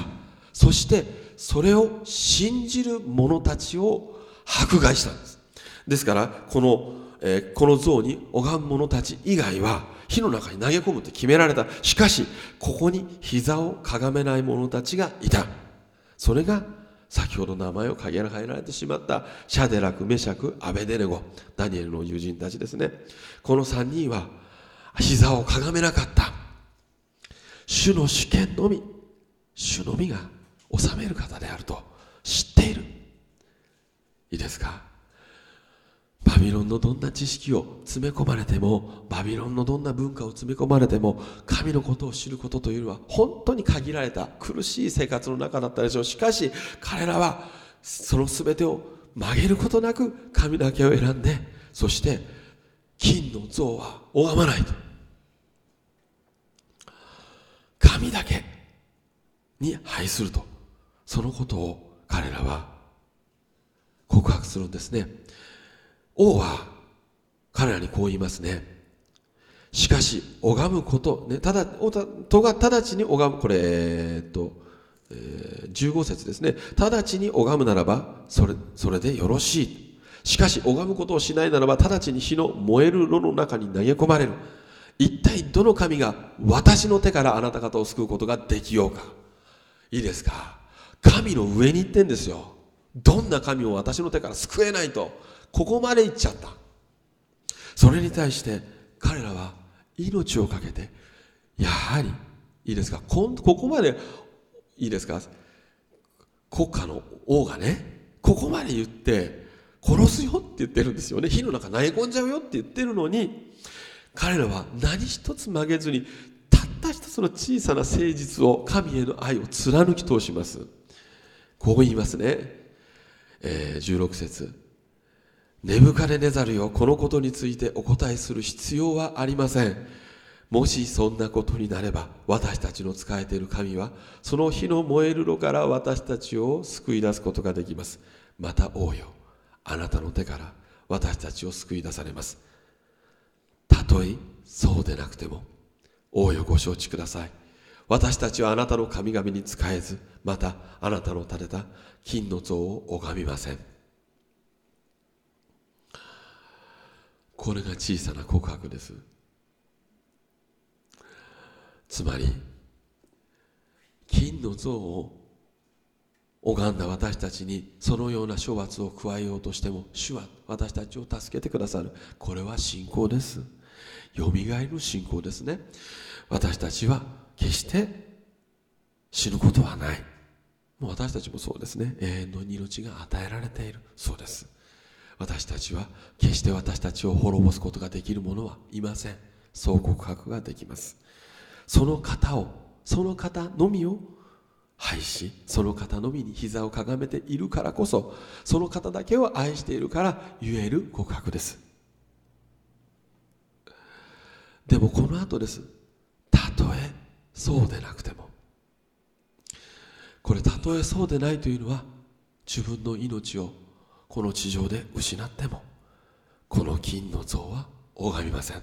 そしてそれを信じる者たちを迫害したんです。ですからこの、えー、この像に拝む者たち以外は火の中に投げ込むと決められた。しかしここに膝をかがめない者たちがいた。それが先ほど名前を限られてしまったシャデラク、メシャク、アベデネゴダニエルの友人たちですね。この3人は膝をかがめなかった。主の主権のみ主のみが治める方であると知っている。いいですか？バビロンのどんな知識を詰め込まれてもバビロンのどんな文化を詰め込まれても神のことを知ることというのは本当に限られた苦しい生活の中だったでしょう。しかし彼らはその全てを曲げることなく神だけを選んでそして金の像は拝まないと。神だけに拝すると。そのことを彼らは告白するんですね。王は彼らにこう言いますね。しかし、拝むこと、ね、ただ、とが直ちに拝む、これ、え、っと、えー、15節ですね。直ちに拝むならば、それ、それでよろしい。しかし拝むことをしないならば直ちに火の燃える炉の中に投げ込まれる一体どの神が私の手からあなた方を救うことができようかいいですか？神の上に行ってんですよどんな神も私の手から救えないとここまで行っちゃった。それに対して彼らは命を懸けてやはりいいですか？ここまでいいですか？国家の王がねここまで言って殺すよって言ってるんですよね。火の中投げ込んじゃうよって言ってるのに彼らは何一つ曲げずにたった一つの小さな誠実を神への愛を貫き通します。こう言いますね、えー、16節。ネブカデネザルよこのことについてお答えする必要はありません。もしそんなことになれば私たちの仕えている神はその火の燃える炉から私たちを救い出すことができます。また王よあなたの手から私たちを救い出されます。たとえそうでなくても王よご承知ください。私たちはあなたの神々に仕えずまたあなたの立てた金の像を拝みません。これが小さな告白です。つまり金の像を拝んだ私たちにそのような処罰を加えようとしても主は私たちを助けてくださる。これは信仰です。よみがえる信仰ですね。私たちは決して死ぬことはない。もう私たちもそうですね。永遠の命が与えられている。そうです。私たちは決して私たちを滅ぼすことができる者はいません。そう告白ができます。その方をその方のみを愛しその方のみに膝をかがめているからこそその方だけを愛しているから言える告白です。でもこの後です。たとえそうでなくても。これたとえそうでないというのは自分の命をこの地上で失ってもこの金の像は拝みません。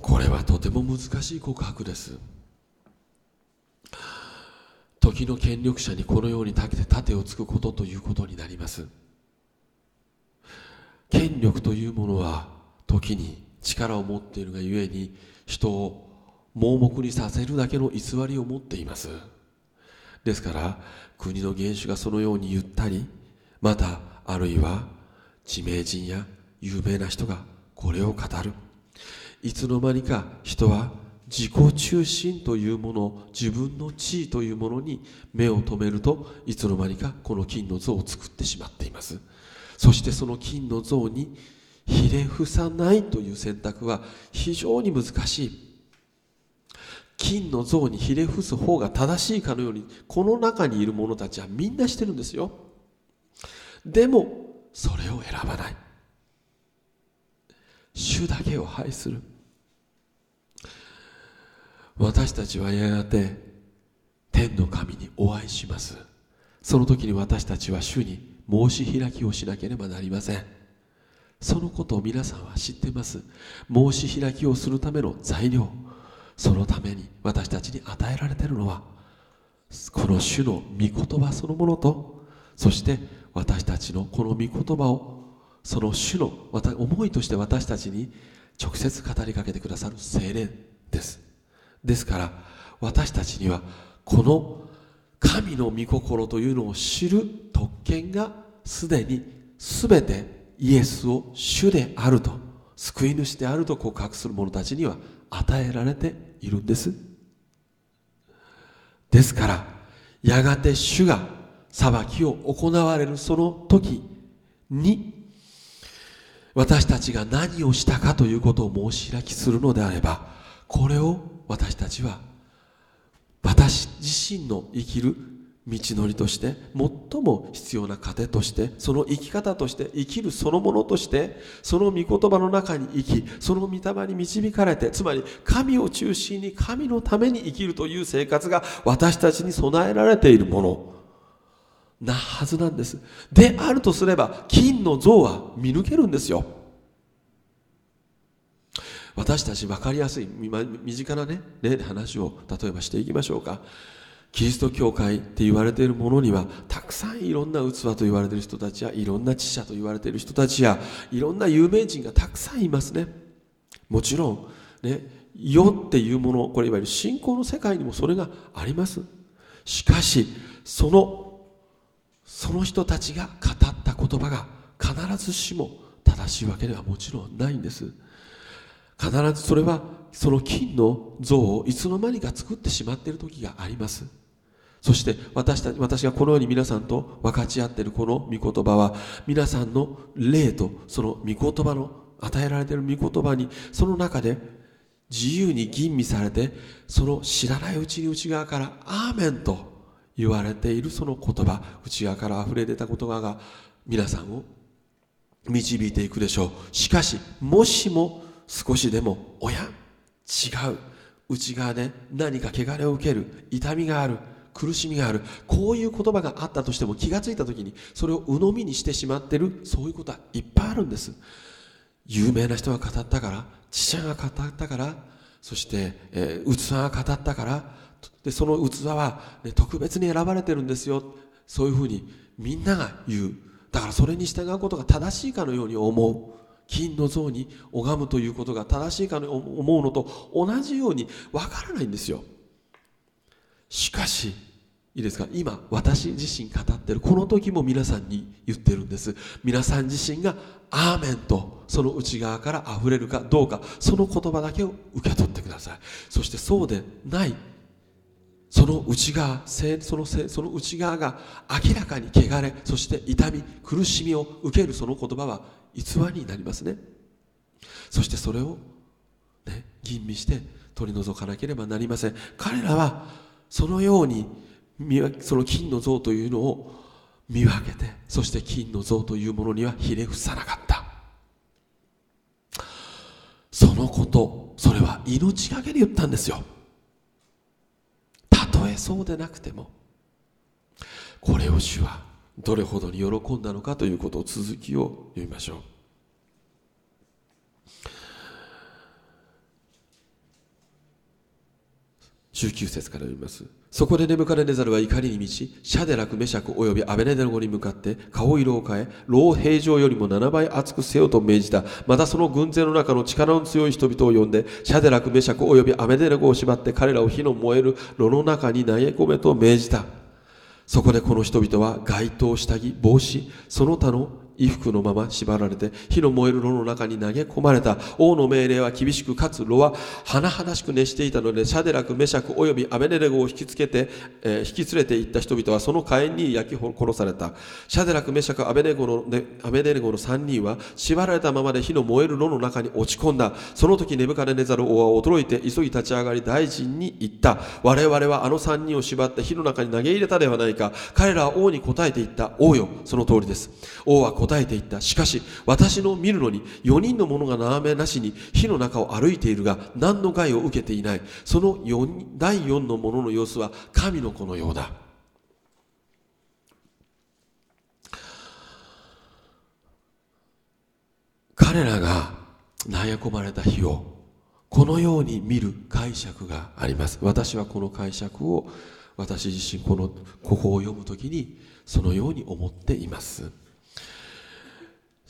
これはとても難しい告白です。時の権力者にこのように立て盾をつくことということになります。権力というものは時に力を持っているがゆえに人を盲目にさせるだけの偽りを持っています。ですから国の元首がそのように言ったりまたあるいは知名人や有名な人がこれを語る。いつの間にか人は自己中心というもの自分の地位というものに目を留めるといつの間にかこの金の像を作ってしまっています。そしてその金の像にひれ伏さないという選択は非常に難しい。金の像にひれ伏す方が正しいかのようにこの中にいる者たちはみんなしてるんですよ。でもそれを選ばない。主だけを拝する。私たちはやがて天の神にお会いします。その時に私たちは主に申し開きをしなければなりません。そのことを皆さんは知ってます。申し開きをするための材料。そのために私たちに与えられているのはこの主の御言葉そのものとそして私たちのこの御言葉をその主の思いとして私たちに直接語りかけてくださる精霊です。ですから私たちにはこの神の御心というのを知る特権がすでに全てイエスを主であると救い主であると告白する者たちには与えられているんです。ですからやがて主が裁きを行われるその時に私たちが何をしたかということを申し開きするのであればこれを私たちは私自身の生きる道のりとして最も必要な糧としてその生き方として生きるそのものとしてその御言葉の中に生きその御霊に導かれてつまり神を中心に神のために生きるという生活が私たちに備えられているもの。なはずなんです。であるとすれば金の像は見抜けるんですよ。私たち分かりやすい身近なね、ね、話を例えばしていきましょうか。キリスト教会って言われているものにはたくさんいろんな器と言われている人たちやいろんな知者と言われている人たちやいろんな有名人がたくさんいますね。もちろんね世っていうものこれいわゆる信仰の世界にもそれがあります。しかしそのその人たちが語った言葉が必ずしも正しいわけではもちろんないんです。必ずそれはその金の像をいつの間にか作ってしまっている時があります。そして私たち私がこのように皆さんと分かち合っているこの御言葉は皆さんの霊とその御言葉の与えられている御言葉にその中で自由に吟味されてその知らないうちに内側から「アーメン」と言われているその言葉内側から溢れ出た言葉が皆さんを導いていくでしょう。しかしもしも少しでもおや違う。内側で何か汚れを受ける痛みがある。苦しみがある。こういう言葉があったとしても気がついた時にそれを鵜呑みにしてしまってる。そういうことはいっぱいあるんです。有名な人が語ったから知者が語ったからそして、えー、器が語ったからでその器は、ね、特別に選ばれてるんですよ。そういうふうにみんなが言う。だからそれに従うことが正しいかのように思う。金の像に拝むということが正しいかと思うのと同じようにわからないんですよ。しかしいいですか？今私自身語ってるこの時も皆さんに言ってるんです。皆さん自身がアーメンとその内側から溢れるかどうかその言葉だけを受け取ってください。そしてそうでないその内側そのその内側が明らかに汚れそして痛み苦しみを受けるその言葉は偽りになりますね。そしてそれを、ね、吟味して取り除かなければなりません。彼らはそのようにその金の像というのを見分けてそして金の像というものにはひれ伏さなかった。そのことそれは命がけで言ったんですよ。たとえそうでなくてもこれを主はどれほどに喜んだのかということを続きを読みましょう。19節から読みますそこでネブカデネザルは怒りに満ち、シャデラク、メシャク及びアベネデノゴに向かって、顔色を変え、老平常よりも7倍厚くせよと命じた。またその軍勢の中の力の強い人々を呼んで、シャデラク、メシャク及びアベネデノゴを縛って彼らを火の燃える炉の中に投げ込めと命じた。そこでこの人々は街灯、下着、帽子、その他の衣服のまま縛られて火の燃える炉の中に投げ込まれた。王の命令は厳しくかつ炉は甚だしく熱していたのでシャデラクメシャクおよびアベネレゴを引きつけて、えー、引き連れて行った人々はその火炎に焼き殺された。シャデラクメシャクアベネゴの、ね、アベネレゴの3人は縛られたままで火の燃える炉の中に落ち込んだ。その時ネブカネネザル王は驚いて急ぎ立ち上がり大臣に言った。我々はあの3人を縛って火の中に投げ入れたではないか。彼らは王に答えて言った。王よその通りです。王は答えていった。しかし私の見るのに4人の者が斜めなしに火の中を歩いているが何の害を受けていない。その4第4の者の様子は神の子のようだ。彼らが投げ込まれた日をこのように見る解釈があります。私はこの解釈を私自身このここを読むときにそのように思っています。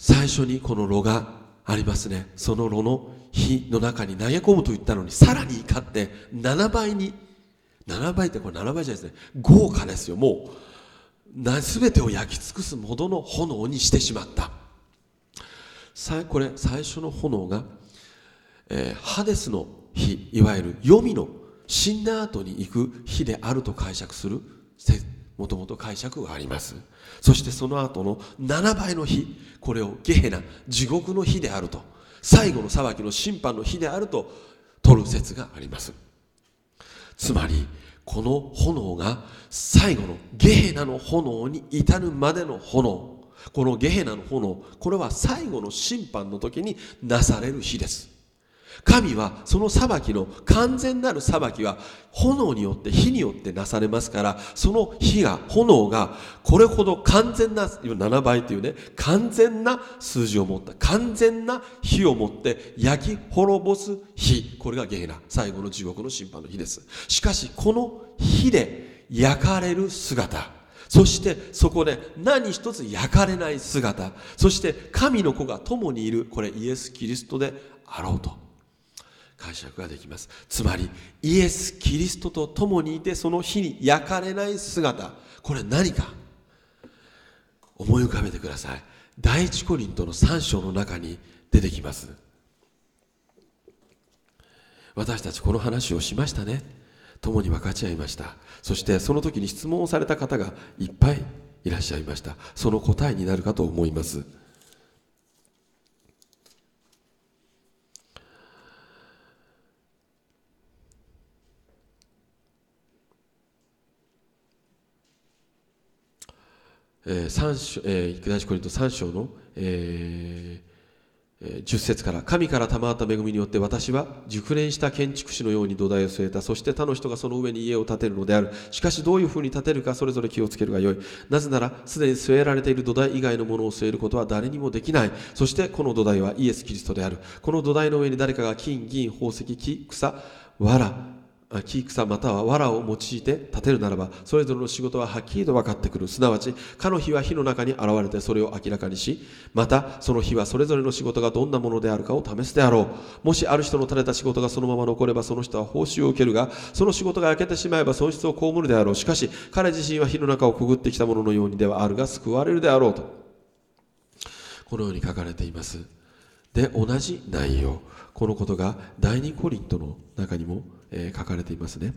最初にこの炉がありますね。その炉の火の中に投げ込むと言ったのにさらに怒って7倍に7倍ってこれ7倍じゃないですね。豪華ですよ。もう全てを焼き尽くすほどの炎にしてしまった。さこれ最初の炎が、えー、ハデスの火いわゆる黄泉の死んだ後に行く火であると解釈するもともと解釈があります。そしてその後の7倍の日これをゲヘナ地獄の日であると最後の裁きの審判の日であると取る説があります。つまりこの炎が最後のゲヘナの炎に至るまでの炎。このゲヘナの炎これは最後の審判の時になされる日です。神はその裁きの完全なる裁きは炎によって火によってなされますからその火が炎がこれほど完全な7倍というね完全な数字を持った完全な火を持って焼き滅ぼす火。これがゲヘナ最後の地獄の審判の火です。しかしこの火で焼かれる姿そしてそこで何一つ焼かれない姿そして神の子が共にいるこれイエス・キリストであろうと。解釈ができます。つまりイエス・キリストと共にいてその火に焼かれない姿。これ何か？思い浮かべてください。第一コリントの3章の中に出てきます。私たちこの話をしましたね。共に分かち合いました。そしてその時に質問をされた方がいっぱいいらっしゃいました。その答えになるかと思います。えー、3章、えー、第一コリント3章の、えー、10節から神から賜った恵みによって私は熟練した建築士のように土台を据えた。そして他の人がその上に家を建てるのである。しかしどういうふうに建てるかそれぞれ気をつけるがよい。なぜならすでに据えられている土台以外のものを据えることは誰にもできない。そしてこの土台はイエス・キリストである。この土台の上に誰かが金銀宝石木草藁木草または藁を用いて建てるならばそれぞれの仕事ははっきりと分かってくる。すなわちかの日は火の中に現れてそれを明らかにしまたその日はそれぞれの仕事がどんなものであるかを試すであろう。もしある人の垂れた仕事がそのまま残ればその人は報酬を受けるがその仕事が焼けてしまえば損失を被るであろう。しかし彼自身は火の中をくぐってきたもののようにではあるが救われるであろうと。このように書かれています。で同じ内容。このことが第二コリントの中にもえー、書かれていますね。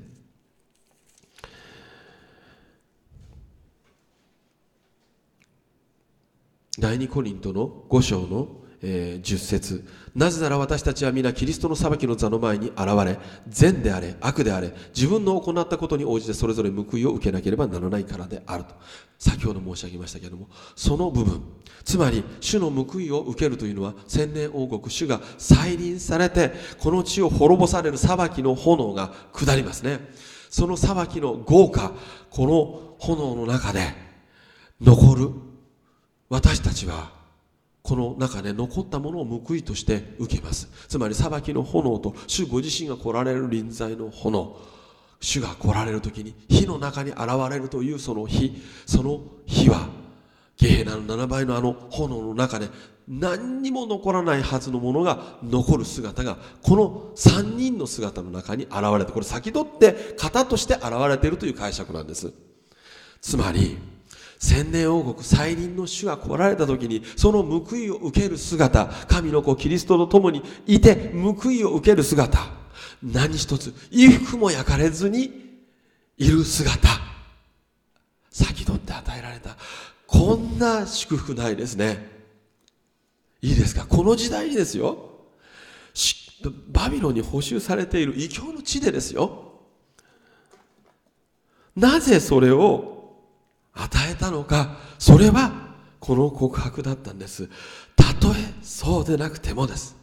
第二コリントの5章の、えー、10節。なぜなら私たちは皆キリストの裁きの座の前に現れ善であれ悪であれ自分の行ったことに応じてそれぞれ報いを受けなければならないからであると。先ほど申し上げましたけれどもその部分。つまり主の報いを受けるというのは千年王国主が再臨されてこの地を滅ぼされる裁きの炎が下りますね。その裁きの豪華この炎の中で残る私たちはこの中で残ったものを報いとして受けます。つまり裁きの炎と主ご自身が来られる臨在の炎。主が来られる時に火の中に現れるというその火。その火はゲヘナの7倍のあの炎の中で何にも残らないはずのものが残る姿がこの3人の姿の中に現れてこれ先取って型として現れているという解釈なんです。つまり千年王国再臨の主が来られた時にその報いを受ける姿神の子キリストと共にいて報いを受ける姿何一つ衣服も焼かれずにいる姿先取って与えられた。こんな祝福ないですね。いいですか？この時代にですよ。バビロンに補修されている異教の地でですよ。なぜそれを与えたのか？それはこの告白だったんです。たとえそうでなくてもです。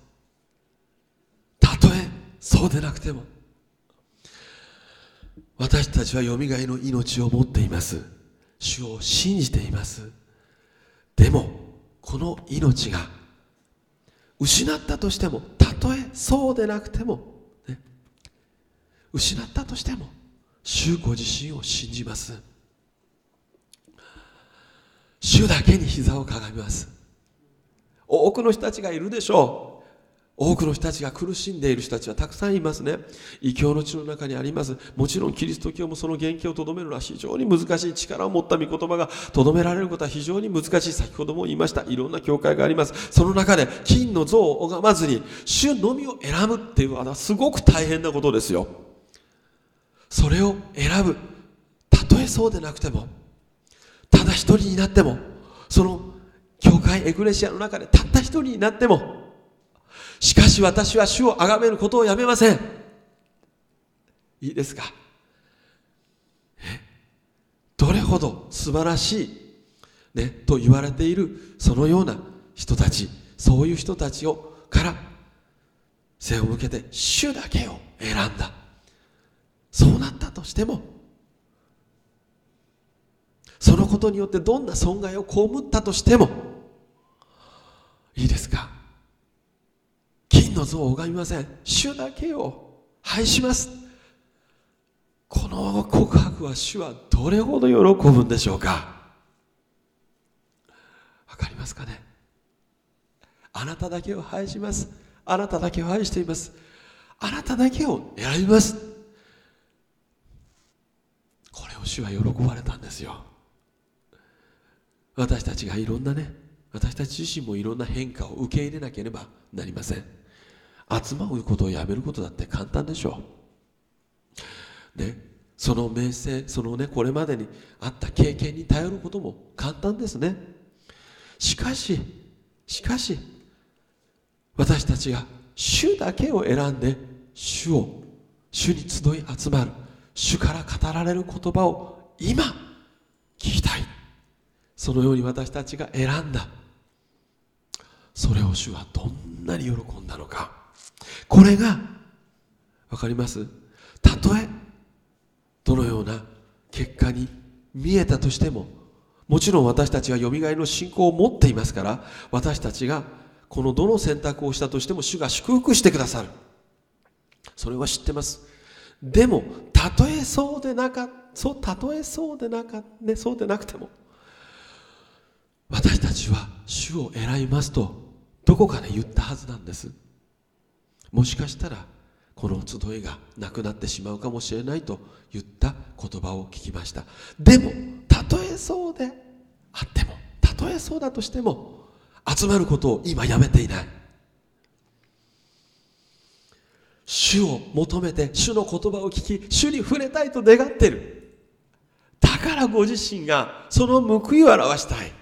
たとえそうでなくても。私たちはよみがえの命を持っています。主を信じています。でもこの命が失ったとしてもたとえそうでなくても、ね、失ったとしても主ご自身を信じます。主だけに膝をかがみます多くの人たちがいるでしょう多くの人たちが苦しんでいる人たちはたくさんいますね。異教の地の中にあります。もちろんキリスト教もその原型をとどめるのは非常に難しい力を持った御言葉がとどめられることは非常に難しい。先ほども言いました。いろんな教会があります。その中で金の像を拝まずに主のみを選ぶっていうのはすごく大変なことですよ。それを選ぶ。たとえそうでなくても、ただ一人になっても、その教会エクレシアの中でたった一人になっても、しかし私は主を崇めることをやめません。いいですか？え？どれほど素晴らしい、ね、と言われているそのような人たち、そういう人たちをから背を向けて主だけを選んだ。そうなったとしても、そのことによってどんな損害を被ったとしても、いいですか？金の像を拝みません。主だけを拝します。この告白は主はどれほど喜ぶんでしょうか？わかりますかね？あなただけを愛します。あなただけを愛しています。あなただけを選びます。これを主は喜ばれたんですよ。私たちがいろんなね私たち自身もいろんな変化を受け入れなければなりません。集まることをやめることだって簡単でしょう。ねその名声そのねこれまでにあった経験に頼ることも簡単ですね。しかししかし私たちが主だけを選んで主を主に集い集まる主から語られる言葉を今そのように私たちが選んだ。それを主はどんなに喜んだのか。これが分かります？たとえどのような結果に見えたとしてももちろん私たちはよみがえりの信仰を持っていますから私たちがこのどの選択をしたとしても主が祝福してくださる。それは知ってます。でもたとえそうでなかそうたとえそうでなか、ね、そうでなくてもたちは主を選びますとどこかで言ったはずなんです。もしかしたらこの集いがなくなってしまうかもしれないと言った言葉を聞きました。でもたとえそうであってもたとえそうだとしても集まることを今やめていない。主を求めて主の言葉を聞き主に触れたいと願ってる。だからご自身がその報いを表したい。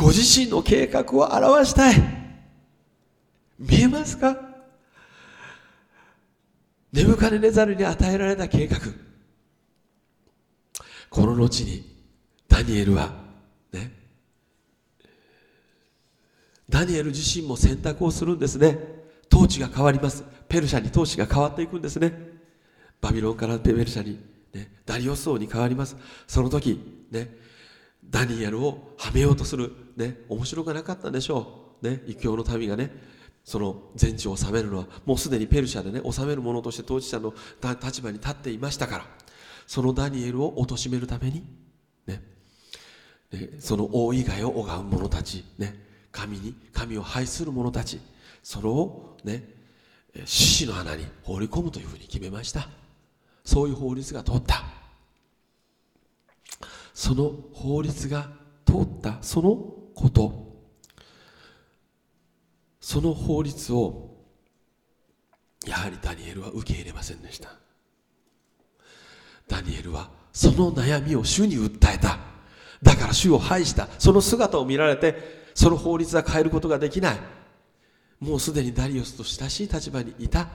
ご自身の計画を表したい。見えますか？ネブカネネザルに与えられた計画。この後にダニエルはね。ダニエル自身も選択をするんですね。統治が変わります。ペルシャに統治が変わっていくんですね。バビロンからペルシャに、ね、ダリオス王に変わります。その時ね。ダニエルをはめようとする。ね面白くなかったんでしょう。ね異教の民がねその全地を治めるのはもうすでにペルシャでね治める者として当事者の立場に立っていましたからそのダニエルを貶めるためにねねその王以外を拝む者たちね神に神を拝する者たちそれをね獅子の穴に放り込むというふうに決めました。そういう法律が通った。その法律が通った。そのこと。その法律をやはりダニエルは受け入れませんでした。ダニエルはその悩みを主に訴えた。だから主を拝した。その姿を見られてその法律は変えることができない。もうすでにダリオスと親しい立場にいた。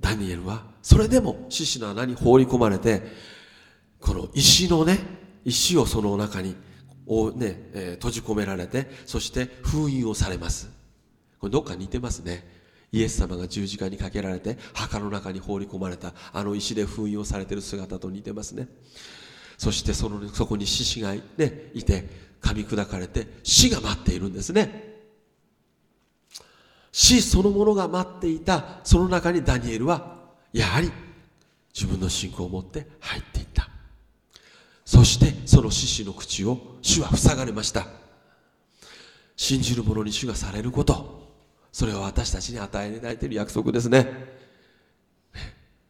ダニエルはそれでも獅子の穴に放り込まれてこの石のね石をその中にをね、えー、閉じ込められてそして封印をされます。これどっか似てますね。イエス様が十字架にかけられて墓の中に放り込まれたあの石で封印をされている姿と似てますね。そしてそのそこに獅子がい,、ね、いて噛み砕かれて死が待っているんですね。死そのものが待っていたその中にダニエルはやはり自分の信仰を持って入っていった。そしてその獅子の口を主は塞がれました。信じる者に主がされることそれは私たちに与えられている約束ですね。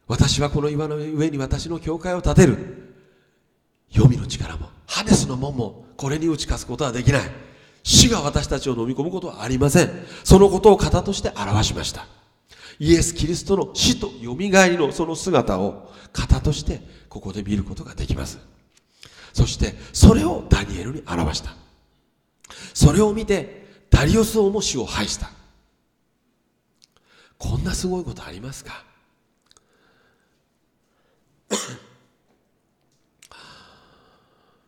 私はこの岩の上に私の教会を建てる。黄泉の力もハデスの門もこれに打ち勝つことはできない。死が私たちを飲み込むことはありません。そのことを型として表しました。イエス・キリストの死とよみがえりのその姿を型としてここで見ることができます。そしてそれをダニエルに表した。それを見てダリオス王も死を拝した。こんなすごいことありますか？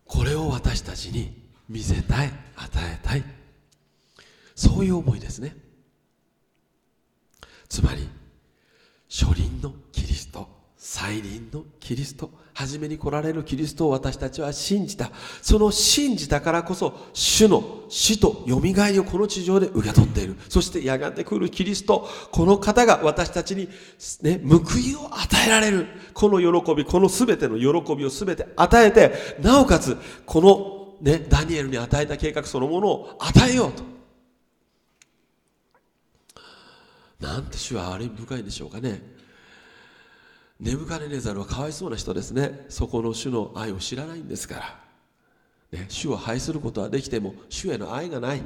これを私たちに見せたい与えたい。そういう思いですね。つまり初輪のキリスト再臨のキリスト初めに来られるキリストを私たちは信じた。その信じたからこそ主の死とよみがえりをこの地上で受け取っている。そしてやがて来るキリストこの方が私たちに、ね、報いを与えられる。この喜びこの全ての喜びを全て与えてなおかつこの、ね、ダニエルに与えた計画そのものを与えようと。なんて主は悪い深いんでしょうかね。ネブカネネザルはかわいそうな人ですね。そこの主の愛を知らないんですから、ね、主を拝することはできても主への愛がない。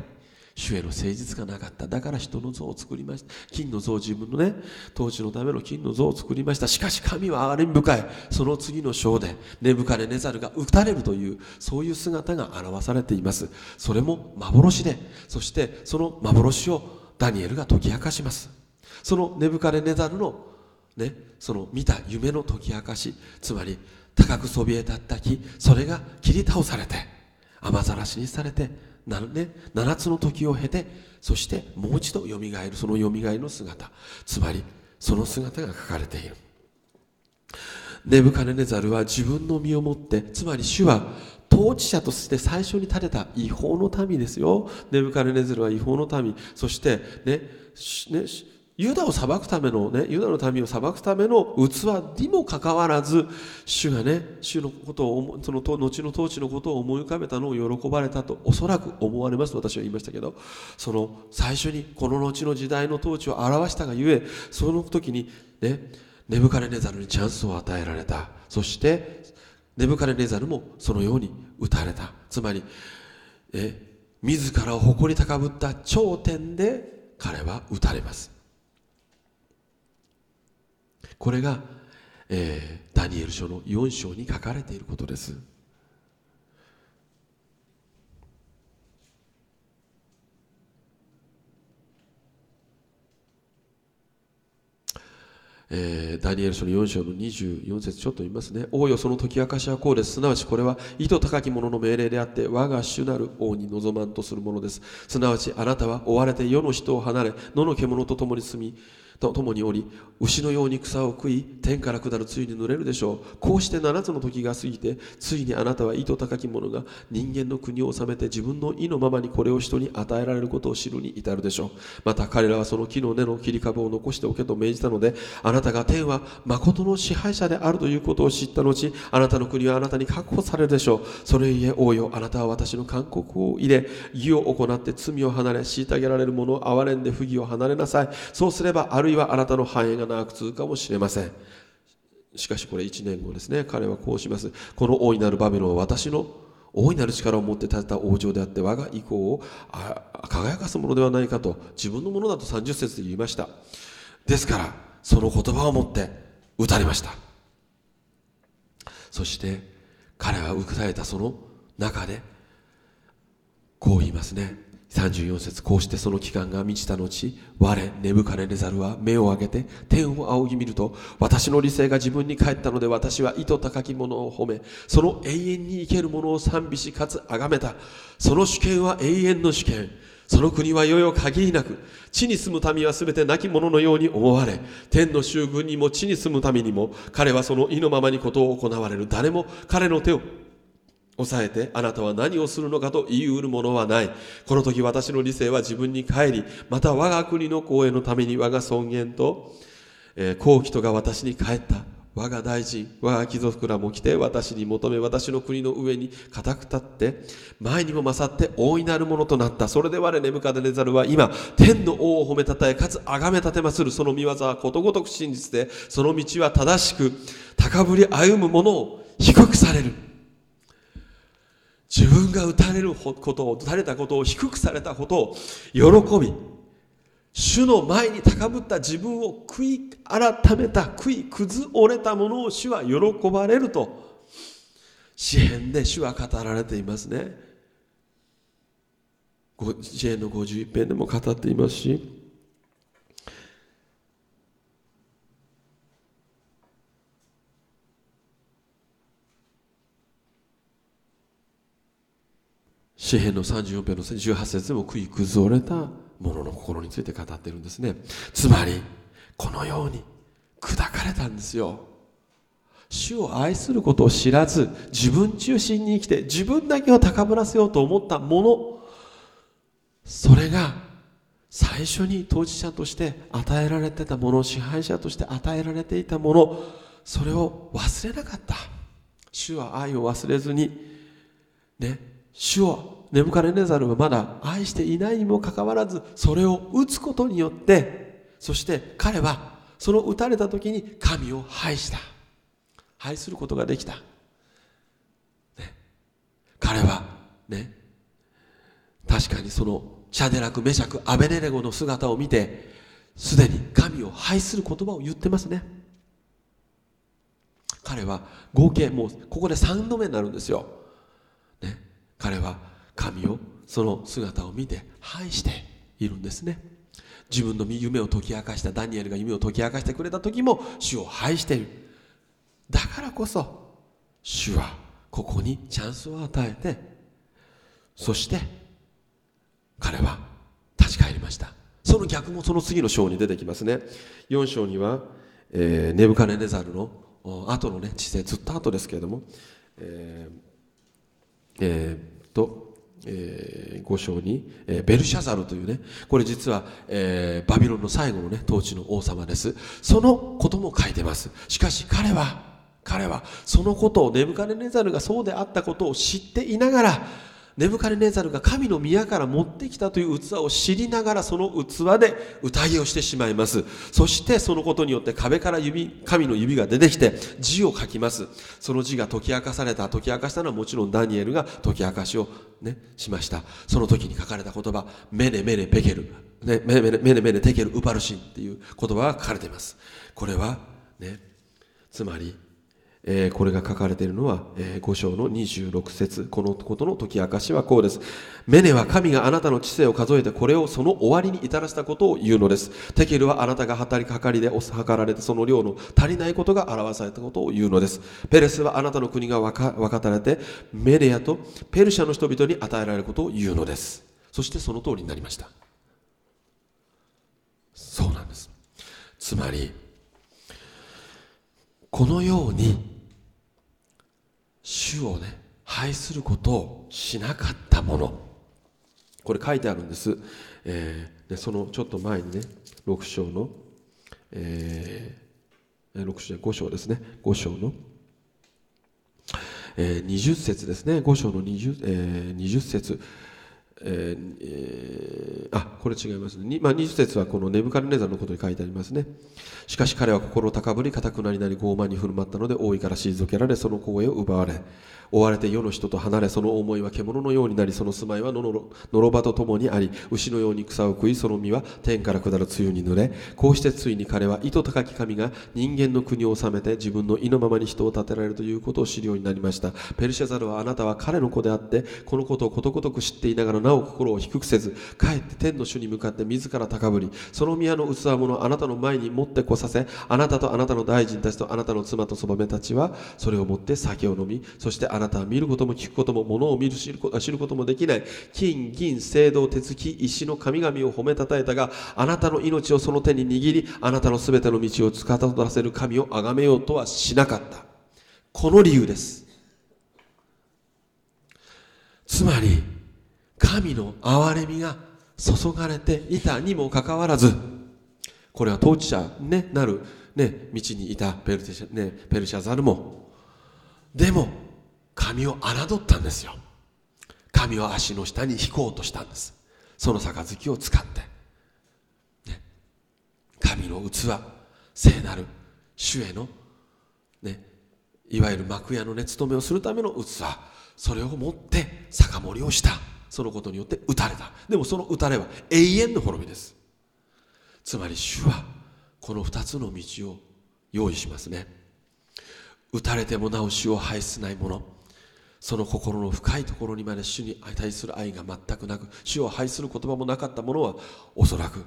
主への誠実がなかった。だから人の像を作りました。金の像自分のね統治のための金の像を作りました。しかし神は憐れみ深い。その次の章でネブカネネザルが撃たれるというそういう姿が表されています。それも幻で。そしてその幻をダニエルが解き明かします。そのネブカネネザルのね、その見た夢の解き明かしつまり高くそびえ立った木それが切り倒されて雨ざらしにされてな、ね、7つの時を経てそしてもう一度よみがえるそのよみがえの姿つまりその姿が書かれている。ネブカネネザルは自分の身をもってつまり主は統治者として最初に立てた違法の民ですよ。ネブカネネザルは違法の民。そしてねねユダを裁くためのね、ユダの民を裁くための器にもかかわらず、主がね、主のことを、その後の統治のことを思い浮かべたのを喜ばれたと、おそらく思われます私は言いましたけど、その最初にこの後の時代の統治を表したがゆえ、その時にね、ネブカネネザルにチャンスを与えられた。そして、ネブカネネザルもそのように打たれた。つまり、え自らを誇り高ぶった頂点で彼は打たれます。これが、えー、ダニエル書の4章に書かれていることですえー、ダニエル書の4章の24節ちょっと言いますね。王よその解き明かしはこうです。すなわちこれは意図高き者の命令であって、我が主なる王に望まんとするものです。すなわちあなたは追われて世の人を離れ、野の獣と共に住み、と共におり牛のように草を食い天から下る露に濡れるでしょう。こうして7つの時が過ぎてついにあなたは意図高き者が人間の国を治めて自分の意のままにこれを人に与えられることを知るに至るでしょう。また彼らはその木の根の切り株を残しておけと命じたのであなたが天は誠の支配者であるということを知った後あなたの国はあなたに確保されるでしょう。それゆえ王よあなたは私の勧告を入れ義を行って罪を離れ虐げられる者を憐れんで不義を離れなさい。そうすればあいはあなたの繁栄が長く続くかもしれません。しかしこれ1年後ですね。彼はこうします。この大いなるバビロンは私の大いなる力を持って建てた王城であって我が意向を輝かすものではないかと自分のものだと30節で言いました。ですからその言葉を持って打たれました。そして彼は打たれたその中でこう言いますね。34節こうしてその期間が満ちた後我ネブカネネザルは目を上げて天を仰ぎ見ると私の理性が自分に帰ったので私は意図高き者を褒めその永遠に生ける者を賛美しかつ崇めた。その主権は永遠の主権。その国は世々限りなく地に住む民は全て亡き者のように思われ天の衆軍にも地に住む民にも彼はその意のままにことを行われる。誰も彼の手を抑えてあなたは何をするのかと言い得るものはない。この時私の理性は自分に帰りまた我が国の公営のために我が尊厳と、えー、好奇とが私に帰った。我が大臣我が貴族らも来て私に求め私の国の上に固く立って前にも勝って大いなるものとなった。それで我ネムカデネザルは今天の王を褒めたたえかつ崇め立てまするその見業はことごとく真実でその道は正しく高ぶり歩む者を低くされる。自分が打たれることを打たれたことを低くされたことを喜び主の前に高ぶった自分を悔い改めた悔い崩れたものを主は喜ばれると詩篇で主は語られていますね。詩篇の51編でも語っていますし詩篇の34編の18節でも食い崩れた者の心について語ってるんですね。つまりこのように砕かれたんですよ。主を愛することを知らず自分中心に生きて自分だけを高ぶらせようと思ったものそれが最初に当事者として与えられてたもの支配者として与えられていたものそれを忘れなかった。主は愛を忘れずにね主をネブカレネザルはまだ愛していないにもかかわらずそれを打つことによってそして彼はその打たれた時に神を拝した。愛することができた、ね、彼はね。確かにそのシャデラクメシャクアベネレゴの姿を見てすでに神を拝する言葉を言ってますね。彼は合計もうここで3度目になるんですよ、ね、彼は神をその姿を見て拝しているんですね。自分の夢を解き明かしたダニエルが夢を解き明かしてくれた時も主を拝している。だからこそ主はここにチャンスを与えてそして彼は立ち返りました。その逆もその次の章に出てきますね。4章には、えー、ネブカネネザルの後のね知性ずっと後ですけれどもえー、えー、とえー、5章に、えー、ベルシャザルというねこれ実は、えー、バビロンの最後のね統治の王様です。そのことも書いてます。しかし彼は彼はそのことをネブカネネザルがそうであったことを知っていながらネブカネネザルが神の宮から持ってきたという器を知りながらその器で宴をしてしまいます。そしてそのことによって壁から指神の指が出てきて字を書きます。その字が解き明かされた。解き明かしたのはもちろんダニエルが解き明かしを、ね、しました。その時に書かれた言葉メネメネペケル、ね、メネメネメネメネテケルウパルシンっていう言葉が書かれています。これはねつまりえー、これが書かれているのは、えー、5章の26節このことの解き明かしはこうです。メネは神があなたの知性を数えてこれをその終わりに至らせたことを言うのです。テケルはあなたが働きかかりで計られてその量の足りないことが表されたことを言うのです。ペレスはあなたの国が分か分かたれてメデアとペルシャの人々に与えられることを言うのです。そしてその通りになりました。そうなんです。つまり、このように主をね拝することをしなかったもの。これ書いてあるんです、えー、でそのちょっと前にね6章の、えー、6章5章ですね。5章の、えー、20節ですね。5章の 20,、えー、20節。えーえー、あこれ違いますね、まあ、20節はこのネブカルネザルのことに書いてありますね。しかし彼は心高ぶり固くなりなり傲慢に振る舞ったので王位から退けられその光栄を奪われ追われて世の人と離れその思いは獣のようになりその住まいはのろ場とともにあり牛のように草を食いその実は天から下る梅雨に濡れこうしてついに彼は意図高き神が人間の国を治めて自分の意のままに人を立てられるということを知るようになりました。ペルシャザルはあなたは彼の子であってこのことをことごとく知っていながらなお心を低くせずかえって天の主に向かって自ら高ぶりその宮の器物をあなたの前に持ってこさせあなたとあなたの大臣たちとあなたの妻とそばめたちはそれを持って酒を飲みそしてあなたは見ることも聞くことも物を見る知ることもできない金銀青銅鉄木石の神々を褒めたたえたがあなたの命をその手に握りあなたのすべての道を司らせる神を崇めようとはしなかった。この理由です。つまり神の憐れみが注がれていたにもかかわらずこれは統治者、ね、なる、ね、道にいたペルシャ,、ね、ペルシャザルもでも神を侮ったんですよ。神を足の下に引こうとしたんです。その杯を使って、ね、神の器聖なる主への、ね、いわゆる幕屋のね務めをするための器。それを持って酒盛りをした。そのことによって打たれた。でもその打たれは永遠の滅びです。つまり主はこの2つの道を用意しますね。打たれてもなお主を排出ない者その心の深いところにまで主に対する愛が全くなく主を愛する言葉もなかった者はおそらく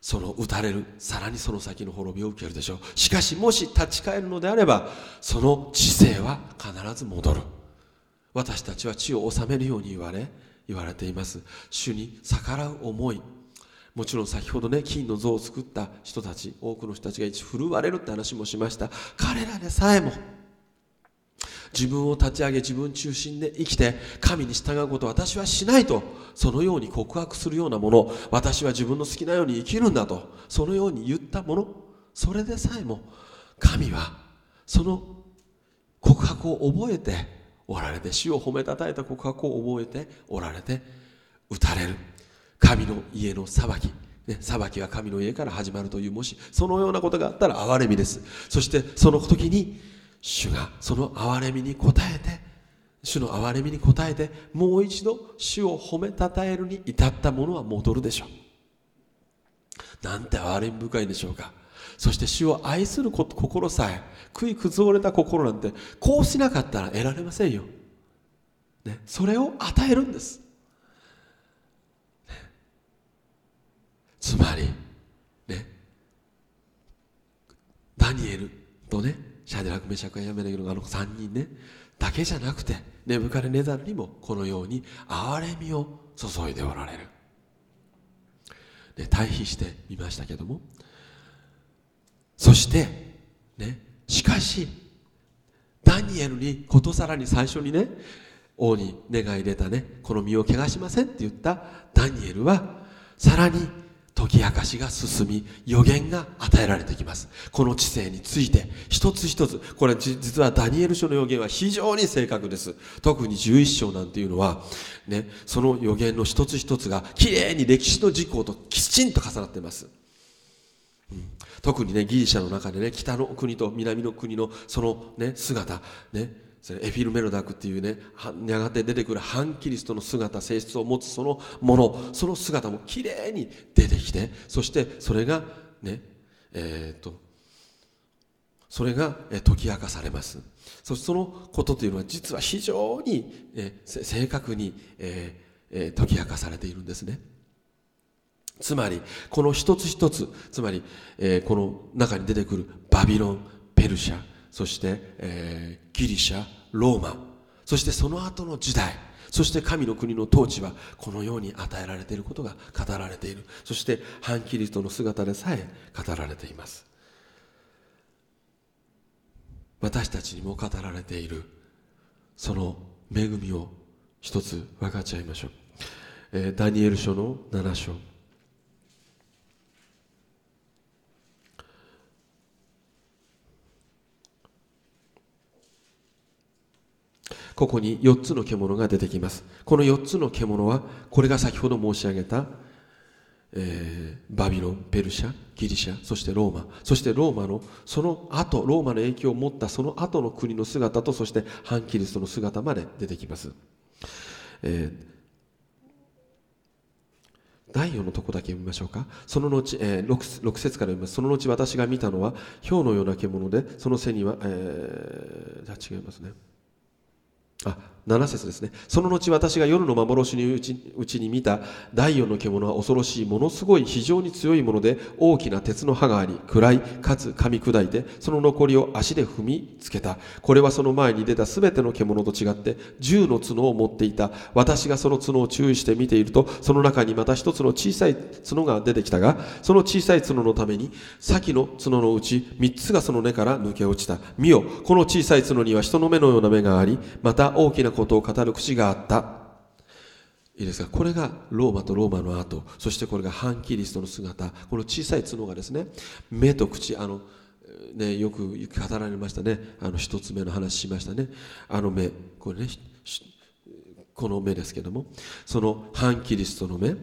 その打たれるさらにその先の滅びを受けるでしょう。しかしもし立ち返るのであればその知性は必ず戻る。私たちは地を治めるように言われ言われています。主に逆らう思い。もちろん先ほどね金の像を作った人たち多くの人たちが一震われるって話もしました。彼らでさえも。自分を立ち上げ自分中心で生きて神に従うことを私はしないと。そのように告白するようなもの。私は自分の好きなように生きるんだと。そのように言ったもの。それでさえも神はその告白を覚えておられて主を褒めたたえた告白を覚えておられて打たれる。神の家の裁き。ね、裁きは神の家から始まるというもしそのようなことがあったら憐れみです。そしてその時に主がその憐れみに応えて主の憐れみに応えてもう一度主を褒めたたえるに至ったものは戻るでしょう。なんて憐れみ深いでしょうか。そして主を愛すること心さえ悔い崩れた心なんてこうしなかったら得られませんよ、ね、それを与えるんです、ね、つまりねダニエルとねシャデラクメシャクヤメネグのあの3人ねだけじゃなくてネブカレネザルにもこのように憐れみを注いでおられる、ね、対比してみましたけどもそしてねしかしダニエルにことさらに最初にね王に願い入れたねこの身を汚しませんって言ったダニエルはさらに解き明かしが進み予言が与えられてきます。この知性について一つ一つこれ実はダニエル書の予言は非常に正確です。特に11章なんていうのはねその予言の一つ一つがきれいに歴史の事項ときちんと重なっています、特にねギリシャの中でね北の国と南の国のそのね姿ねそれエフィルメロダクっていうねやがて出てくる反キリストの姿性質を持つそのものその姿もきれいに出てきてそしてそれがねえっ、とそれが解き明かされます。そしてそのことというのは実は非常に、え正確に、えー、解き明かされているんですね。つまりこの一つ一つつまり、えー、この中に出てくるバビロンペルシャそして、えー、ギリシャローマそしてその後の時代そして神の国の統治はこのように与えられていることが語られている。そして反キリストの姿でさえ語られています。私たちにも語られているその恵みを一つ分かっちゃいましょう、えー、ダニエル書の7章。ここに4つの獣が出てきますこの4つの獣はこれが先ほど申し上げた、えー、バビロンペルシャギリシャそしてローマそしてローマのその後ローマの影響を持ったその後の国の姿とそして反キリストの姿まで出てきます、えー第4のとこだけ読みましょうか。その後、えー、6, 6節から読みます。その後私が見たのは、氷のような獣で、その背には、えー、違いますね。あ7節ですね。その後私が夜の幻のうちうちに見た第四の獣は恐ろしいものすごい非常に強いもので大きな鉄の刃があり暗いかつ噛み砕いてその残りを足で踏みつけた。これはその前に出たすべての獣と違って銃の角を持っていた。私がその角を注意して見ているとその中にまた一つの小さい角が出てきたがその小さい角のために先の角のうち三つがその根から抜け落ちた。見よこの小さい角には人の目のような目がありまた大きなことを語る口があった。いいですか？これがローマとローマの後。そしてこれが反キリストの姿。この小さい角がですね目と口。あのね、よく語られましたね。あの一つ目の話しましたね。あの目。これねこの目ですけども。その反キリストの目。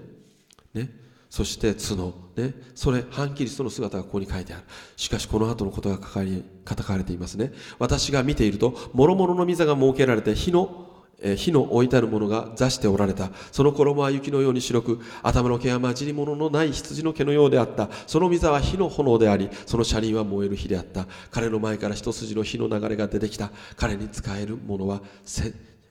ね。そして角、ね、それ反キリストの姿がここに書いてある。しかしこの後のことが書かれ書かれていますね。私が見ていると諸々の御座が設けられて火のえ火の置いてあるものが座しておられた。その衣は雪のように白く頭の毛は混じり物のない羊の毛のようであった。その御座は火の炎でありその車輪は燃える火であった。彼の前から一筋の火の流れが出てきた。彼に使えるものは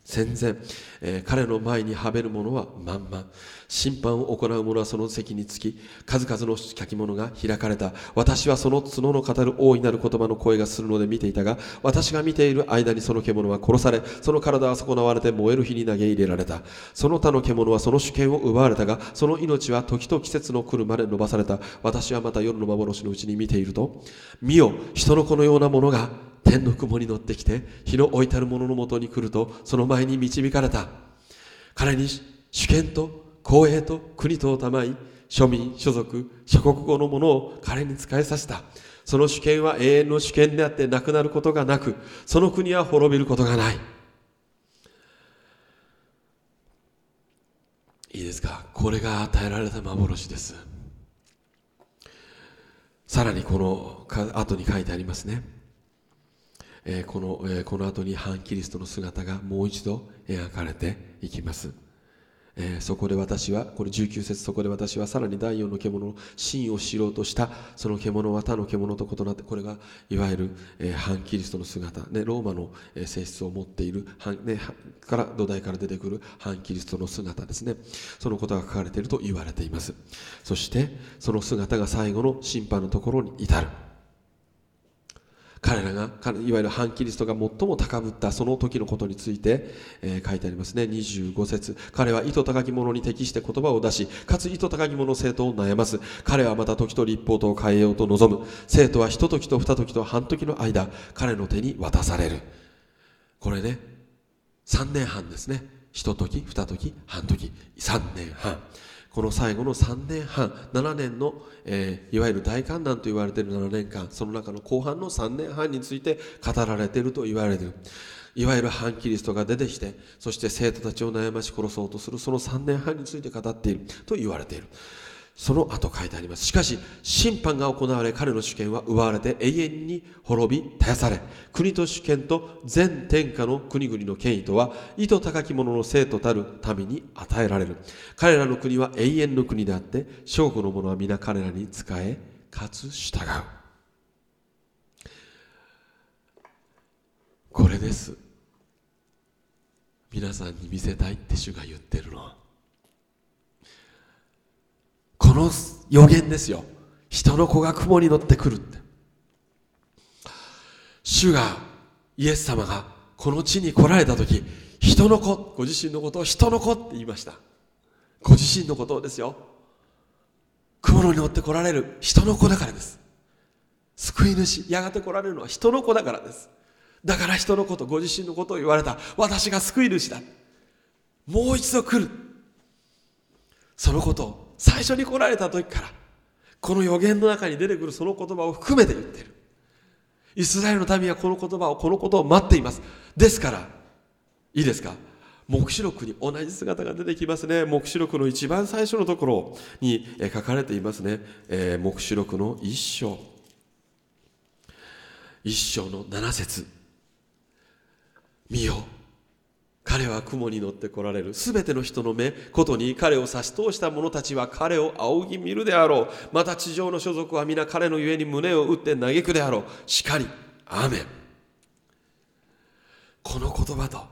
戦前、えー、彼の前にはべる者は満々審判を行う者はその席につき数々の書き物が開かれた。私はその角の語る大いなる言葉の声がするので見ていたが私が見ている間にその獣は殺されその体は損なわれて燃える火に投げ入れられた。その他の獣はその主権を奪われたがその命は時と季節の来るまで伸ばされた。私はまた夜の幻のうちに見ていると見よ人の子のようなものが天の雲に乗ってきて日の置いてある者のもとに来るとその前に導かれた。彼に主権と公営と国とをたまい庶民所属諸国語のものを彼に仕えさせた。その主権は永遠の主権であってなくなることがなくその国は滅びることがない。いいですか？これが与えられた幻です。さらにこの後に書いてありますね、え、この、えー、この後に反キリストの姿がもう一度描かれていきます。え、そこで私はこれ19節そこで私はさらに第四の獣の真を知ろうとしたその獣は他の獣と異なってこれがいわゆる、え、反キリストの姿、ね、ローマの、え、性質を持っている、ね、から土台から出てくる反キリストの姿ですね。そのことが書かれていると言われています。そしてその姿が最後の審判のところに至る。彼らがいわゆる反キリストが最も高ぶったその時のことについて、えー、書いてありますね。25節。彼は意図高き者に適して言葉を出しかつ意図高き者の生徒を悩ます。彼はまた時と立法とを変えようと望む。生徒は一時と二時と半時の間彼の手に渡される。これね3年半ですね。一時二時半時。3年半。この最後の3年半7年の、えー、いわゆる大観難と言われている7年間その中の後半の3年半について語られていると言われている。いわゆる反キリストが出てきてそして生徒たちを悩まし殺そうとするその3年半について語っていると言われている。その後書いてあります。しかし審判が行われ彼の主権は奪われて永遠に滅び絶やされ国と主権と全天下の国々の権威とは意図高き者の生徒たる民に与えられる。彼らの国は永遠の国であって正午の者は皆彼らに仕えかつ従う。これです。皆さんに見せたいって主が言ってるのは。この予言ですよ。人の子が雲に乗ってくるって。主がイエス様がこの地に来られた時人の子ご自身のことを人の子って言いました。ご自身のことをですよ。雲に乗って来られる人の子だからです。救い主やがて来られるのは人の子だからです。だから人のことご自身のことを言われた。私が救い主だ。もう一度来る。そのことを最初に来られた時からこの予言の中に出てくるその言葉を含めて言ってる。イスラエルの民はこの言葉をこのことを待っています。ですからいいですか？黙示録に同じ姿が出てきますね。黙示録の一番最初のところに書かれていますね、えー、黙示録の一章。一章の七節。見よ。彼は雲に乗って来られる。すべての人の目、ことに彼を差し通した者たちは彼を仰ぎ見るであろう。また地上の所属は皆彼のゆえに胸を打って嘆くであろう。しかり、アーメン。この言葉と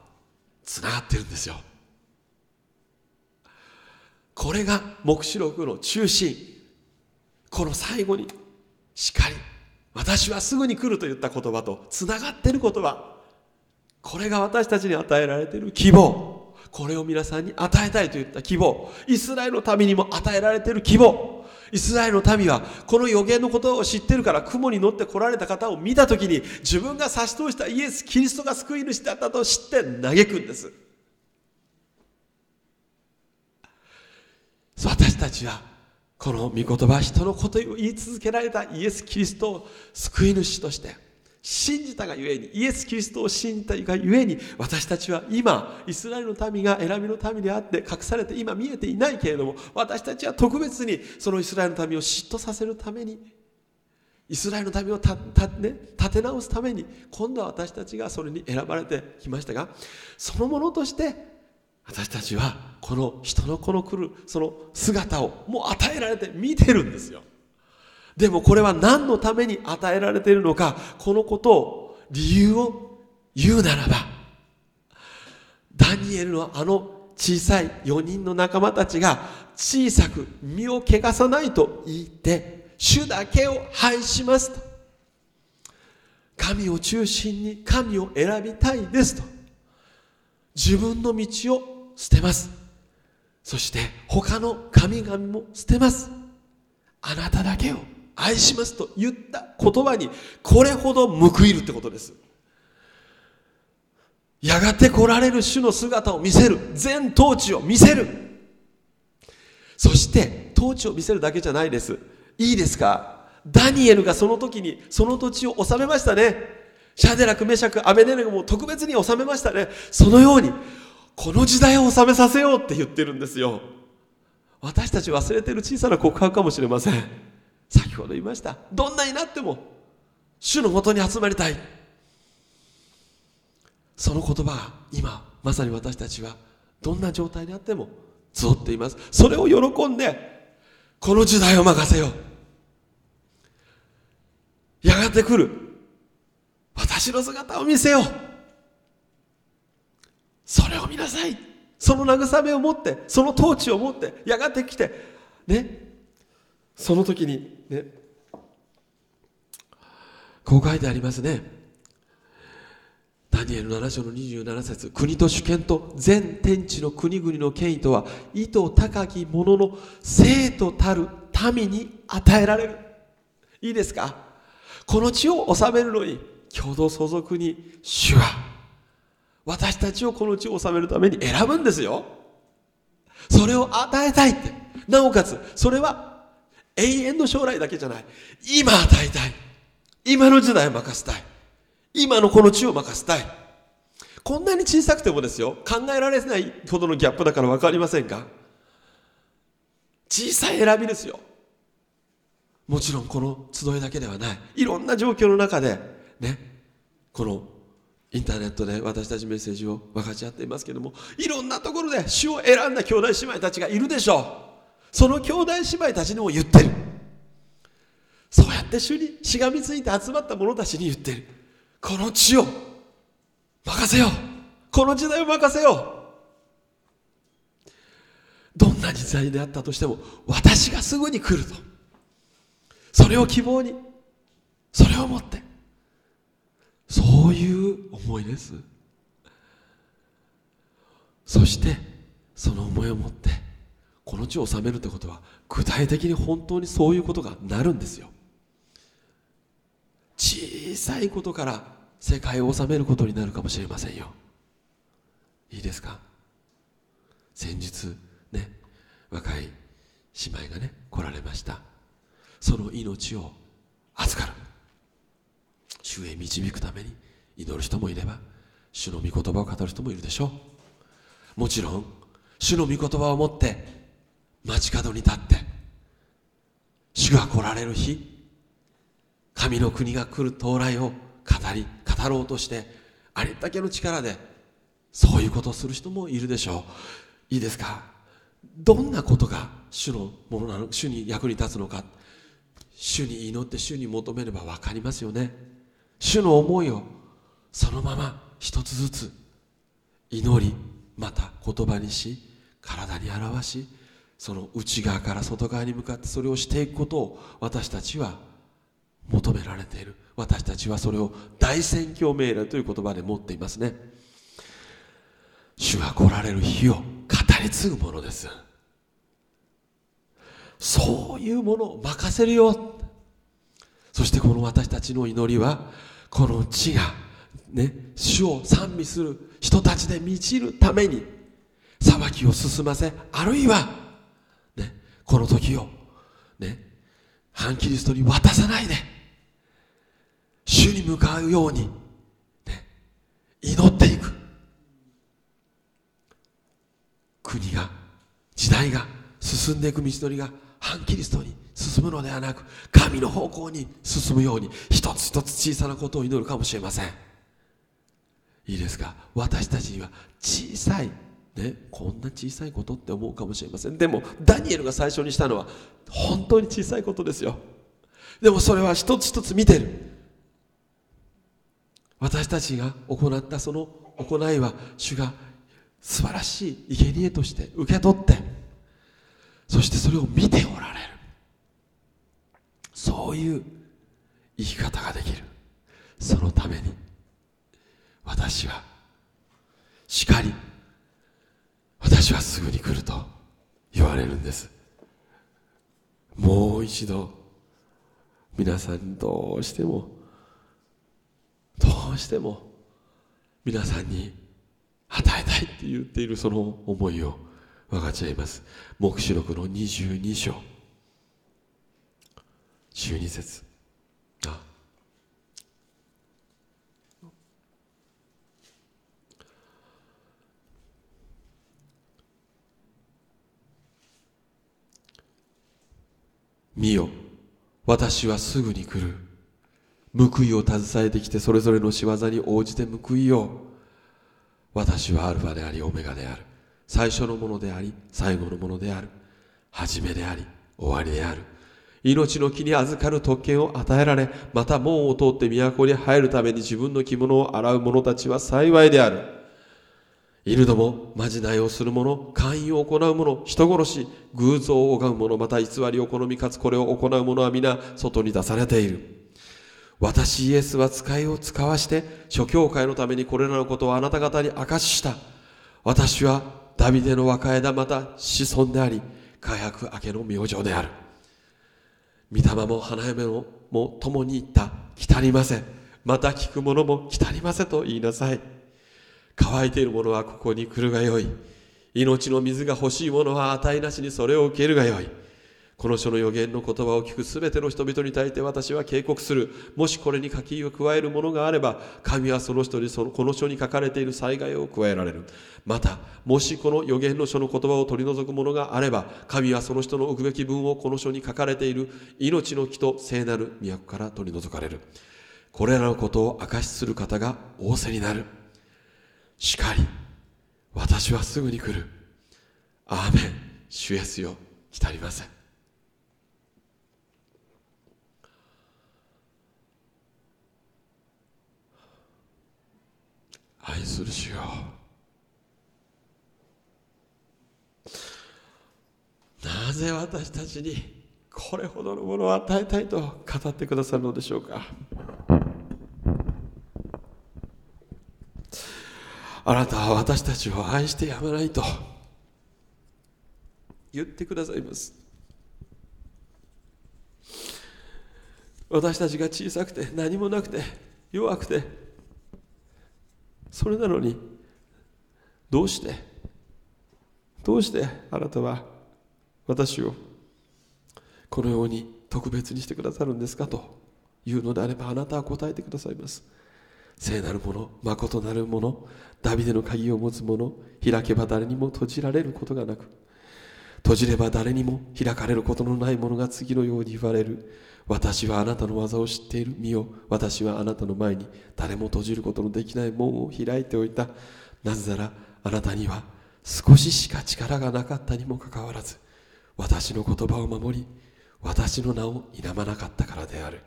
つながってるんですよ。これが黙示録の中心。この最後に、しかり、私はすぐに来ると言った言葉とつながってる言葉。これが私たちに与えられている希望。これを皆さんに与えたいといった希望。イスラエルの民にも与えられている希望。イスラエルの民はこの予言のことを知ってるから雲に乗って来られた方を見た時に自分が差し通したイエス・キリストが救い主だったと知って嘆くんです。私たちはこの御言葉人のことを言い続けられたイエス・キリストを救い主として信じたがゆえにイエス・キリストを信じたがゆえに私たちは今イスラエルの民が選びの民であって隠されて今見えていないけれども私たちは特別にそのイスラエルの民を嫉妬させるためにイスラエルの民をたた、ね、立て直すために今度は私たちがそれに選ばれてきましたがそのものとして私たちはこの人の子の来るその姿をもう与えられて見てるんですよ。でもこれは何のために与えられているのか、このことを、理由を言うならば、ダニエルのあの小さい4人の仲間たちが小さく身を汚さないと言って、主だけを拝しますと。神を中心に神を選びたいですと。自分の道を捨てます。そして他の神々も捨てます。あなただけを愛しますと言った言葉にこれほど報いるってことです。やがて来られる主の姿を見せる。全統治を見せる。そして統治を見せるだけじゃないです。いいですか？ダニエルがその時にその土地を治めましたね。シャデラクメシャクアメネルも特別に治めましたね。そのようにこの時代を治めさせようって言ってるんですよ。私たち忘れてる小さな告白かもしれません。先ほど言いました。どんなになっても主のもとに集まりたい。その言葉が今まさに私たちはどんな状態であっても集っています。それを喜んでこの時代を任せよう。やがて来る私の姿を見せよう。それを見なさい。その慰めを持ってその統治を持ってやがて来てねその時にね。こう書いてありますね。ダニエル7章の27節。国と主権と全天地の国々の権威とは意図高き者の生徒たる民に与えられる。いいですか？この地を治めるのに共同相続に主は私たちをこの地を治めるために選ぶんですよ。それを与えたいって。なおかつそれは永遠の将来だけじゃない今与えたい今の時代を任せたい今のこの地を任せたい。こんなに小さくてもですよ、考えられないほどのギャップだから分かりませんか小さい選びですよ。もちろんこの集いだけではない。いろんな状況の中で、ね、このインターネットで私たちメッセージを分かち合っていますけども、いろんなところで主を選んだ兄弟姉妹たちがいるでしょう。その兄弟姉妹たちにも言ってる。そうやって主にしがみついて集まった者たちに言ってる。この地を任せよう。この時代を任せよう。どんな時代であったとしても私がすぐに来ると。それを希望にそれを持って。そういう思いです。そしてその思いを持ってこの地を治めるってことは具体的に本当にそういうことがなるんですよ。小さいことから世界を治めることになるかもしれませんよ。いいですか？先日ね若い姉妹がね来られました。その命を預かる。主へ導くために祈る人もいれば主の御言葉を語る人もいるでしょう。もちろん主の御言葉を持って街角に立って主が来られる日神の国が来る到来を語り語ろうとしてあれだけの力でそういうことをする人もいるでしょう。いいですか？どんなことが主のものなの主に役に立つのか。主に祈って主に求めれば分かりますよね。主の思いをそのまま一つずつ祈りまた言葉にし体に表しその内側から外側に向かってそれをしていくことを私たちは求められている。私たちはそれを大宣教命令という言葉で持っていますね。主が来られる日を語り継ぐものです。そういうものを任せるよ。そしてこの私たちの祈りはこの地がね主を賛美する人たちで満ちるために裁きを進ませあるいは、この時をね。反キリストに渡さないで。主に向かうように、ね、祈っていく。国が時代が進んでいく道のりが反キリストに進むのではなく神の方向に進むように一つ一つ小さなことを祈るかもしれません。いいですか？私たちには小さいね、こんな小さいことって思うかもしれません。でもダニエルが最初にしたのは本当に小さいことですよ。でもそれは一つ一つ見てる。私たちが行ったその行いは主が素晴らしい生贄として受け取ってそしてそれを見ておられる。そういう生き方ができる。そのために私はしかり私はすぐに来ると言われるんです。もう一度皆さんどうしてもどうしても皆さんに与えたいって言っているその思いを分かち合います。黙示録の22章。12節あ見よ。私はすぐに来る。報いを携えてきてそれぞれの仕業に応じて報いよ。う私はアルファでありオメガである。最初のものであり最後のものである。初めであり終わりである。命の木に預かる特権を与えられまた門を通って都に入るために自分の着物を洗う者たちは幸いである。犬どもまじないをする者勧誘を行う者人殺し偶像を拝む者また偽りを好みかつこれを行う者は皆外に出されている。私イエスは使いを使わして諸教会のためにこれらのことをあなた方に明かしした。私はダビデの若枝また子孫であり火薬明けの明星である。御霊も花嫁もも共に言った。来たりませまた聞く者も来たりませと言いなさい。乾いている者はここに来るがよい命の水が欲しい者は値なしにそれを受けるがよいこの書の予言の言葉を聞くすべての人々に対して私は警告する。もしこれに書きを加えるものがあれば、神はその人にそのこの書に書かれている災害を加えられる。また、もしこの予言の書の言葉を取り除くものがあれば、神はその人の置くべき分をこの書に書かれている命の木と聖なる都から取り除かれる。これらのことを証しする方が仰せになる。しかり、私はすぐに来る。アーメン、主イエスよ、来たりません。愛する主よなぜ私たちにこれほどのものを与えたいと語ってくださるのでしょうかあなたは私たちを愛してやまないと言ってくださいます。私たちが小さくて何もなくて弱くてそれなのにどうしてどうしてあなたは私をこのように特別にしてくださるんですかというのであればあなたは答えてくださいます。聖なるもの誠なるものダビデの鍵を持つ者開けば誰にも閉じられることがなく閉じれば誰にも開かれることのないものが次のように言われる。私はあなたの技を知っている。見よ。私はあなたの前に誰も閉じることのできない門を開いておいた。なぜならあなたには少ししか力がなかったにもかかわらず私の言葉を守り私の名を否まなかったからである。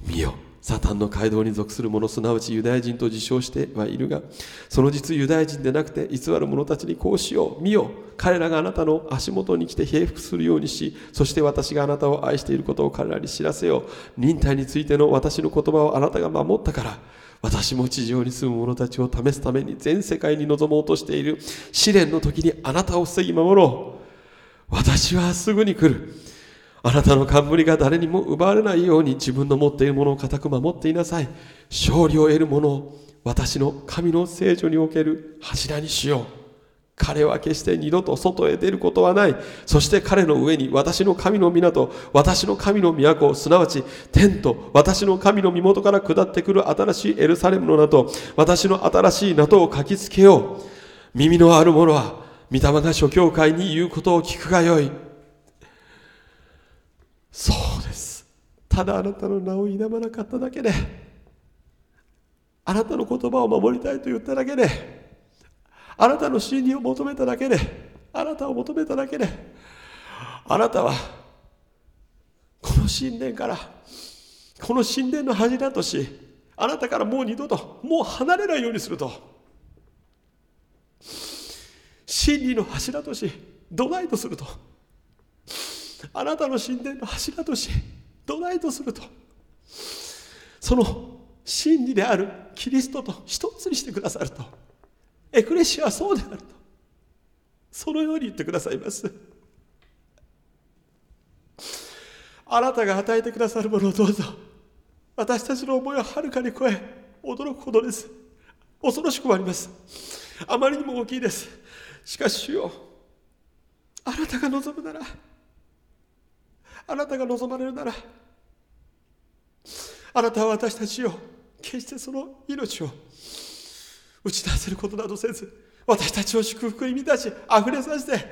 見よ。サタンの街道に属する者すなわちユダヤ人と自称してはいるがその実ユダヤ人でなくて偽る者たちにこうしよう見よ彼らがあなたの足元に来て平服するようにしそして私があなたを愛していることを彼らに知らせよう。忍耐についての私の言葉をあなたが守ったから私も地上に住む者たちを試すために全世界に臨もうとしている試練の時にあなたを防ぎ守ろう。私はすぐに来る。あなたの冠が誰にも奪われないように自分の持っているものを固く守っていなさい勝利を得るものを私の神の聖女における柱にしよう彼は決して二度と外へ出ることはない。そして彼の上に私の神の港、私の神の都、すなわち天と私の神の身元から下ってくる新しいエルサレムの名と私の新しい名とを書きつけよう。耳のある者は、御霊が諸教会に言うことを聞くがよい。そうです。ただあなたの名を否まなかっただけであなたの言葉を守りたいと言っただけであなたの真理を求めただけであなたを求めただけであなたはこの神殿からこの神殿の柱としあなたからもう二度ともう離れないようにすると真理の柱とし土台とするとあなたの神殿の柱とし土台とするとその真理であるキリストと一つにしてくださるとエクレシアはそうであるとそのように言ってくださいます。あなたが与えてくださるものをどうぞ私たちの思いをはるかに超え驚くほどです。恐ろしくもあります。あまりにも大きいです。しかし主よあなたが望むならあなたが望まれるならあなたは私たちを決してその命を打ち出せることなどせず私たちを祝福に満たし溢れさせて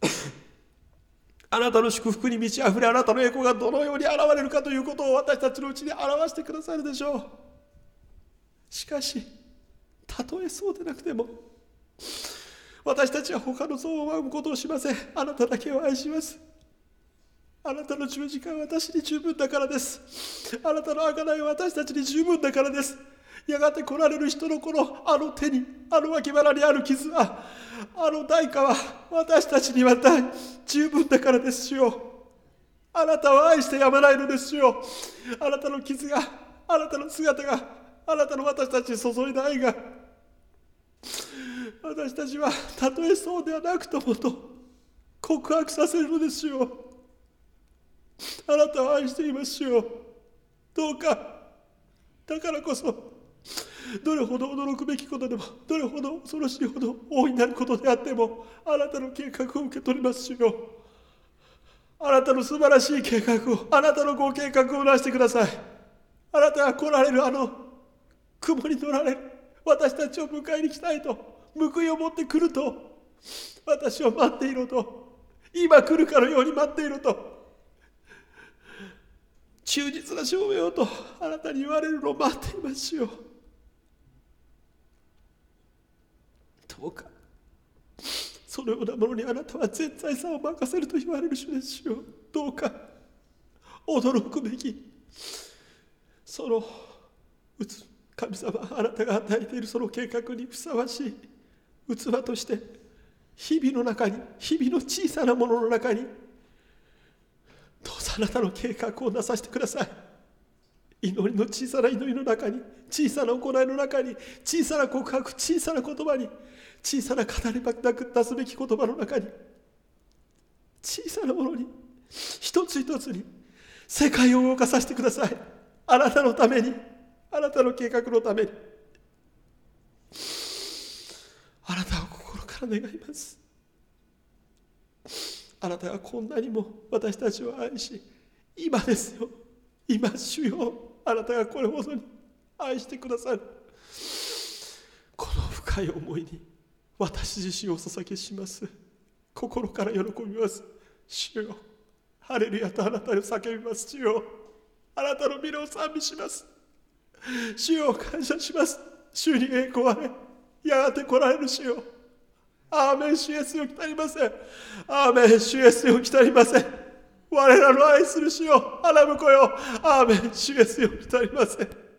あなたの祝福に満ち溢れあなたの栄光がどのように現れるかということを私たちのうちに表してくださるでしょう。しかしたとえそうでなくても私たちは他の像を拝むことをしません。あなただけを愛します。あなたの十字架は私に十分だからです。あなたの贖いは私たちに十分だからです。やがて来られる人のこのあの手にあの脇腹にある傷はあの代価は私たちには十分だからですよ。あなたを愛してやまないのですよ。あなたの傷があなたの姿があなたの私たちに注いだ愛が私たちはたとえそうではなくともと告白させるのですよ。あなたを愛していますよ。どうか。だからこそどれほど驚くべきことでもどれほど恐ろしいほど大いなることであってもあなたの計画を受け取りますよ。あなたの素晴らしい計画をあなたのご計画をなしてください。あなたが来られるあの雲に乗られる私たちを迎えに来たいと報いを持ってくると私を待っていろと今来るかのように待っていると忠実な証明をとあなたに言われるのを待っていますよ。どうかそのようなものにあなたは全財産を任せると言われる主ですよ。どうか驚くべきその神様あなたが与えているその計画にふさわしい器として日々の中に日々の小さなものの中にどうぞあなたの計画をなさせてください。祈りの小さな祈りの中に小さな行いの中に小さな告白小さな言葉に小さな語りばなく出すべき言葉の中に小さなものに一つ一つに世界を動かさせてください。あなたのためにあなたの計画のために。あなたを心から願います。あなたがこんなにも私たちを愛し今ですよ。今主よ。あなたがこれほどに愛してくださる。この深い思いに私自身を捧げします。心から喜びます。主よ。ハレルヤとあなたを叫びます。主よ。あなたの皆を賛美します。主よ。感謝します。主に栄光あれ。やがて来られる主よ。アーメン主イエスよ来たりません。アーメン主イエスよ来たりません。我らの愛する主よ花婿よ。アーメン主イエスよ来たりません。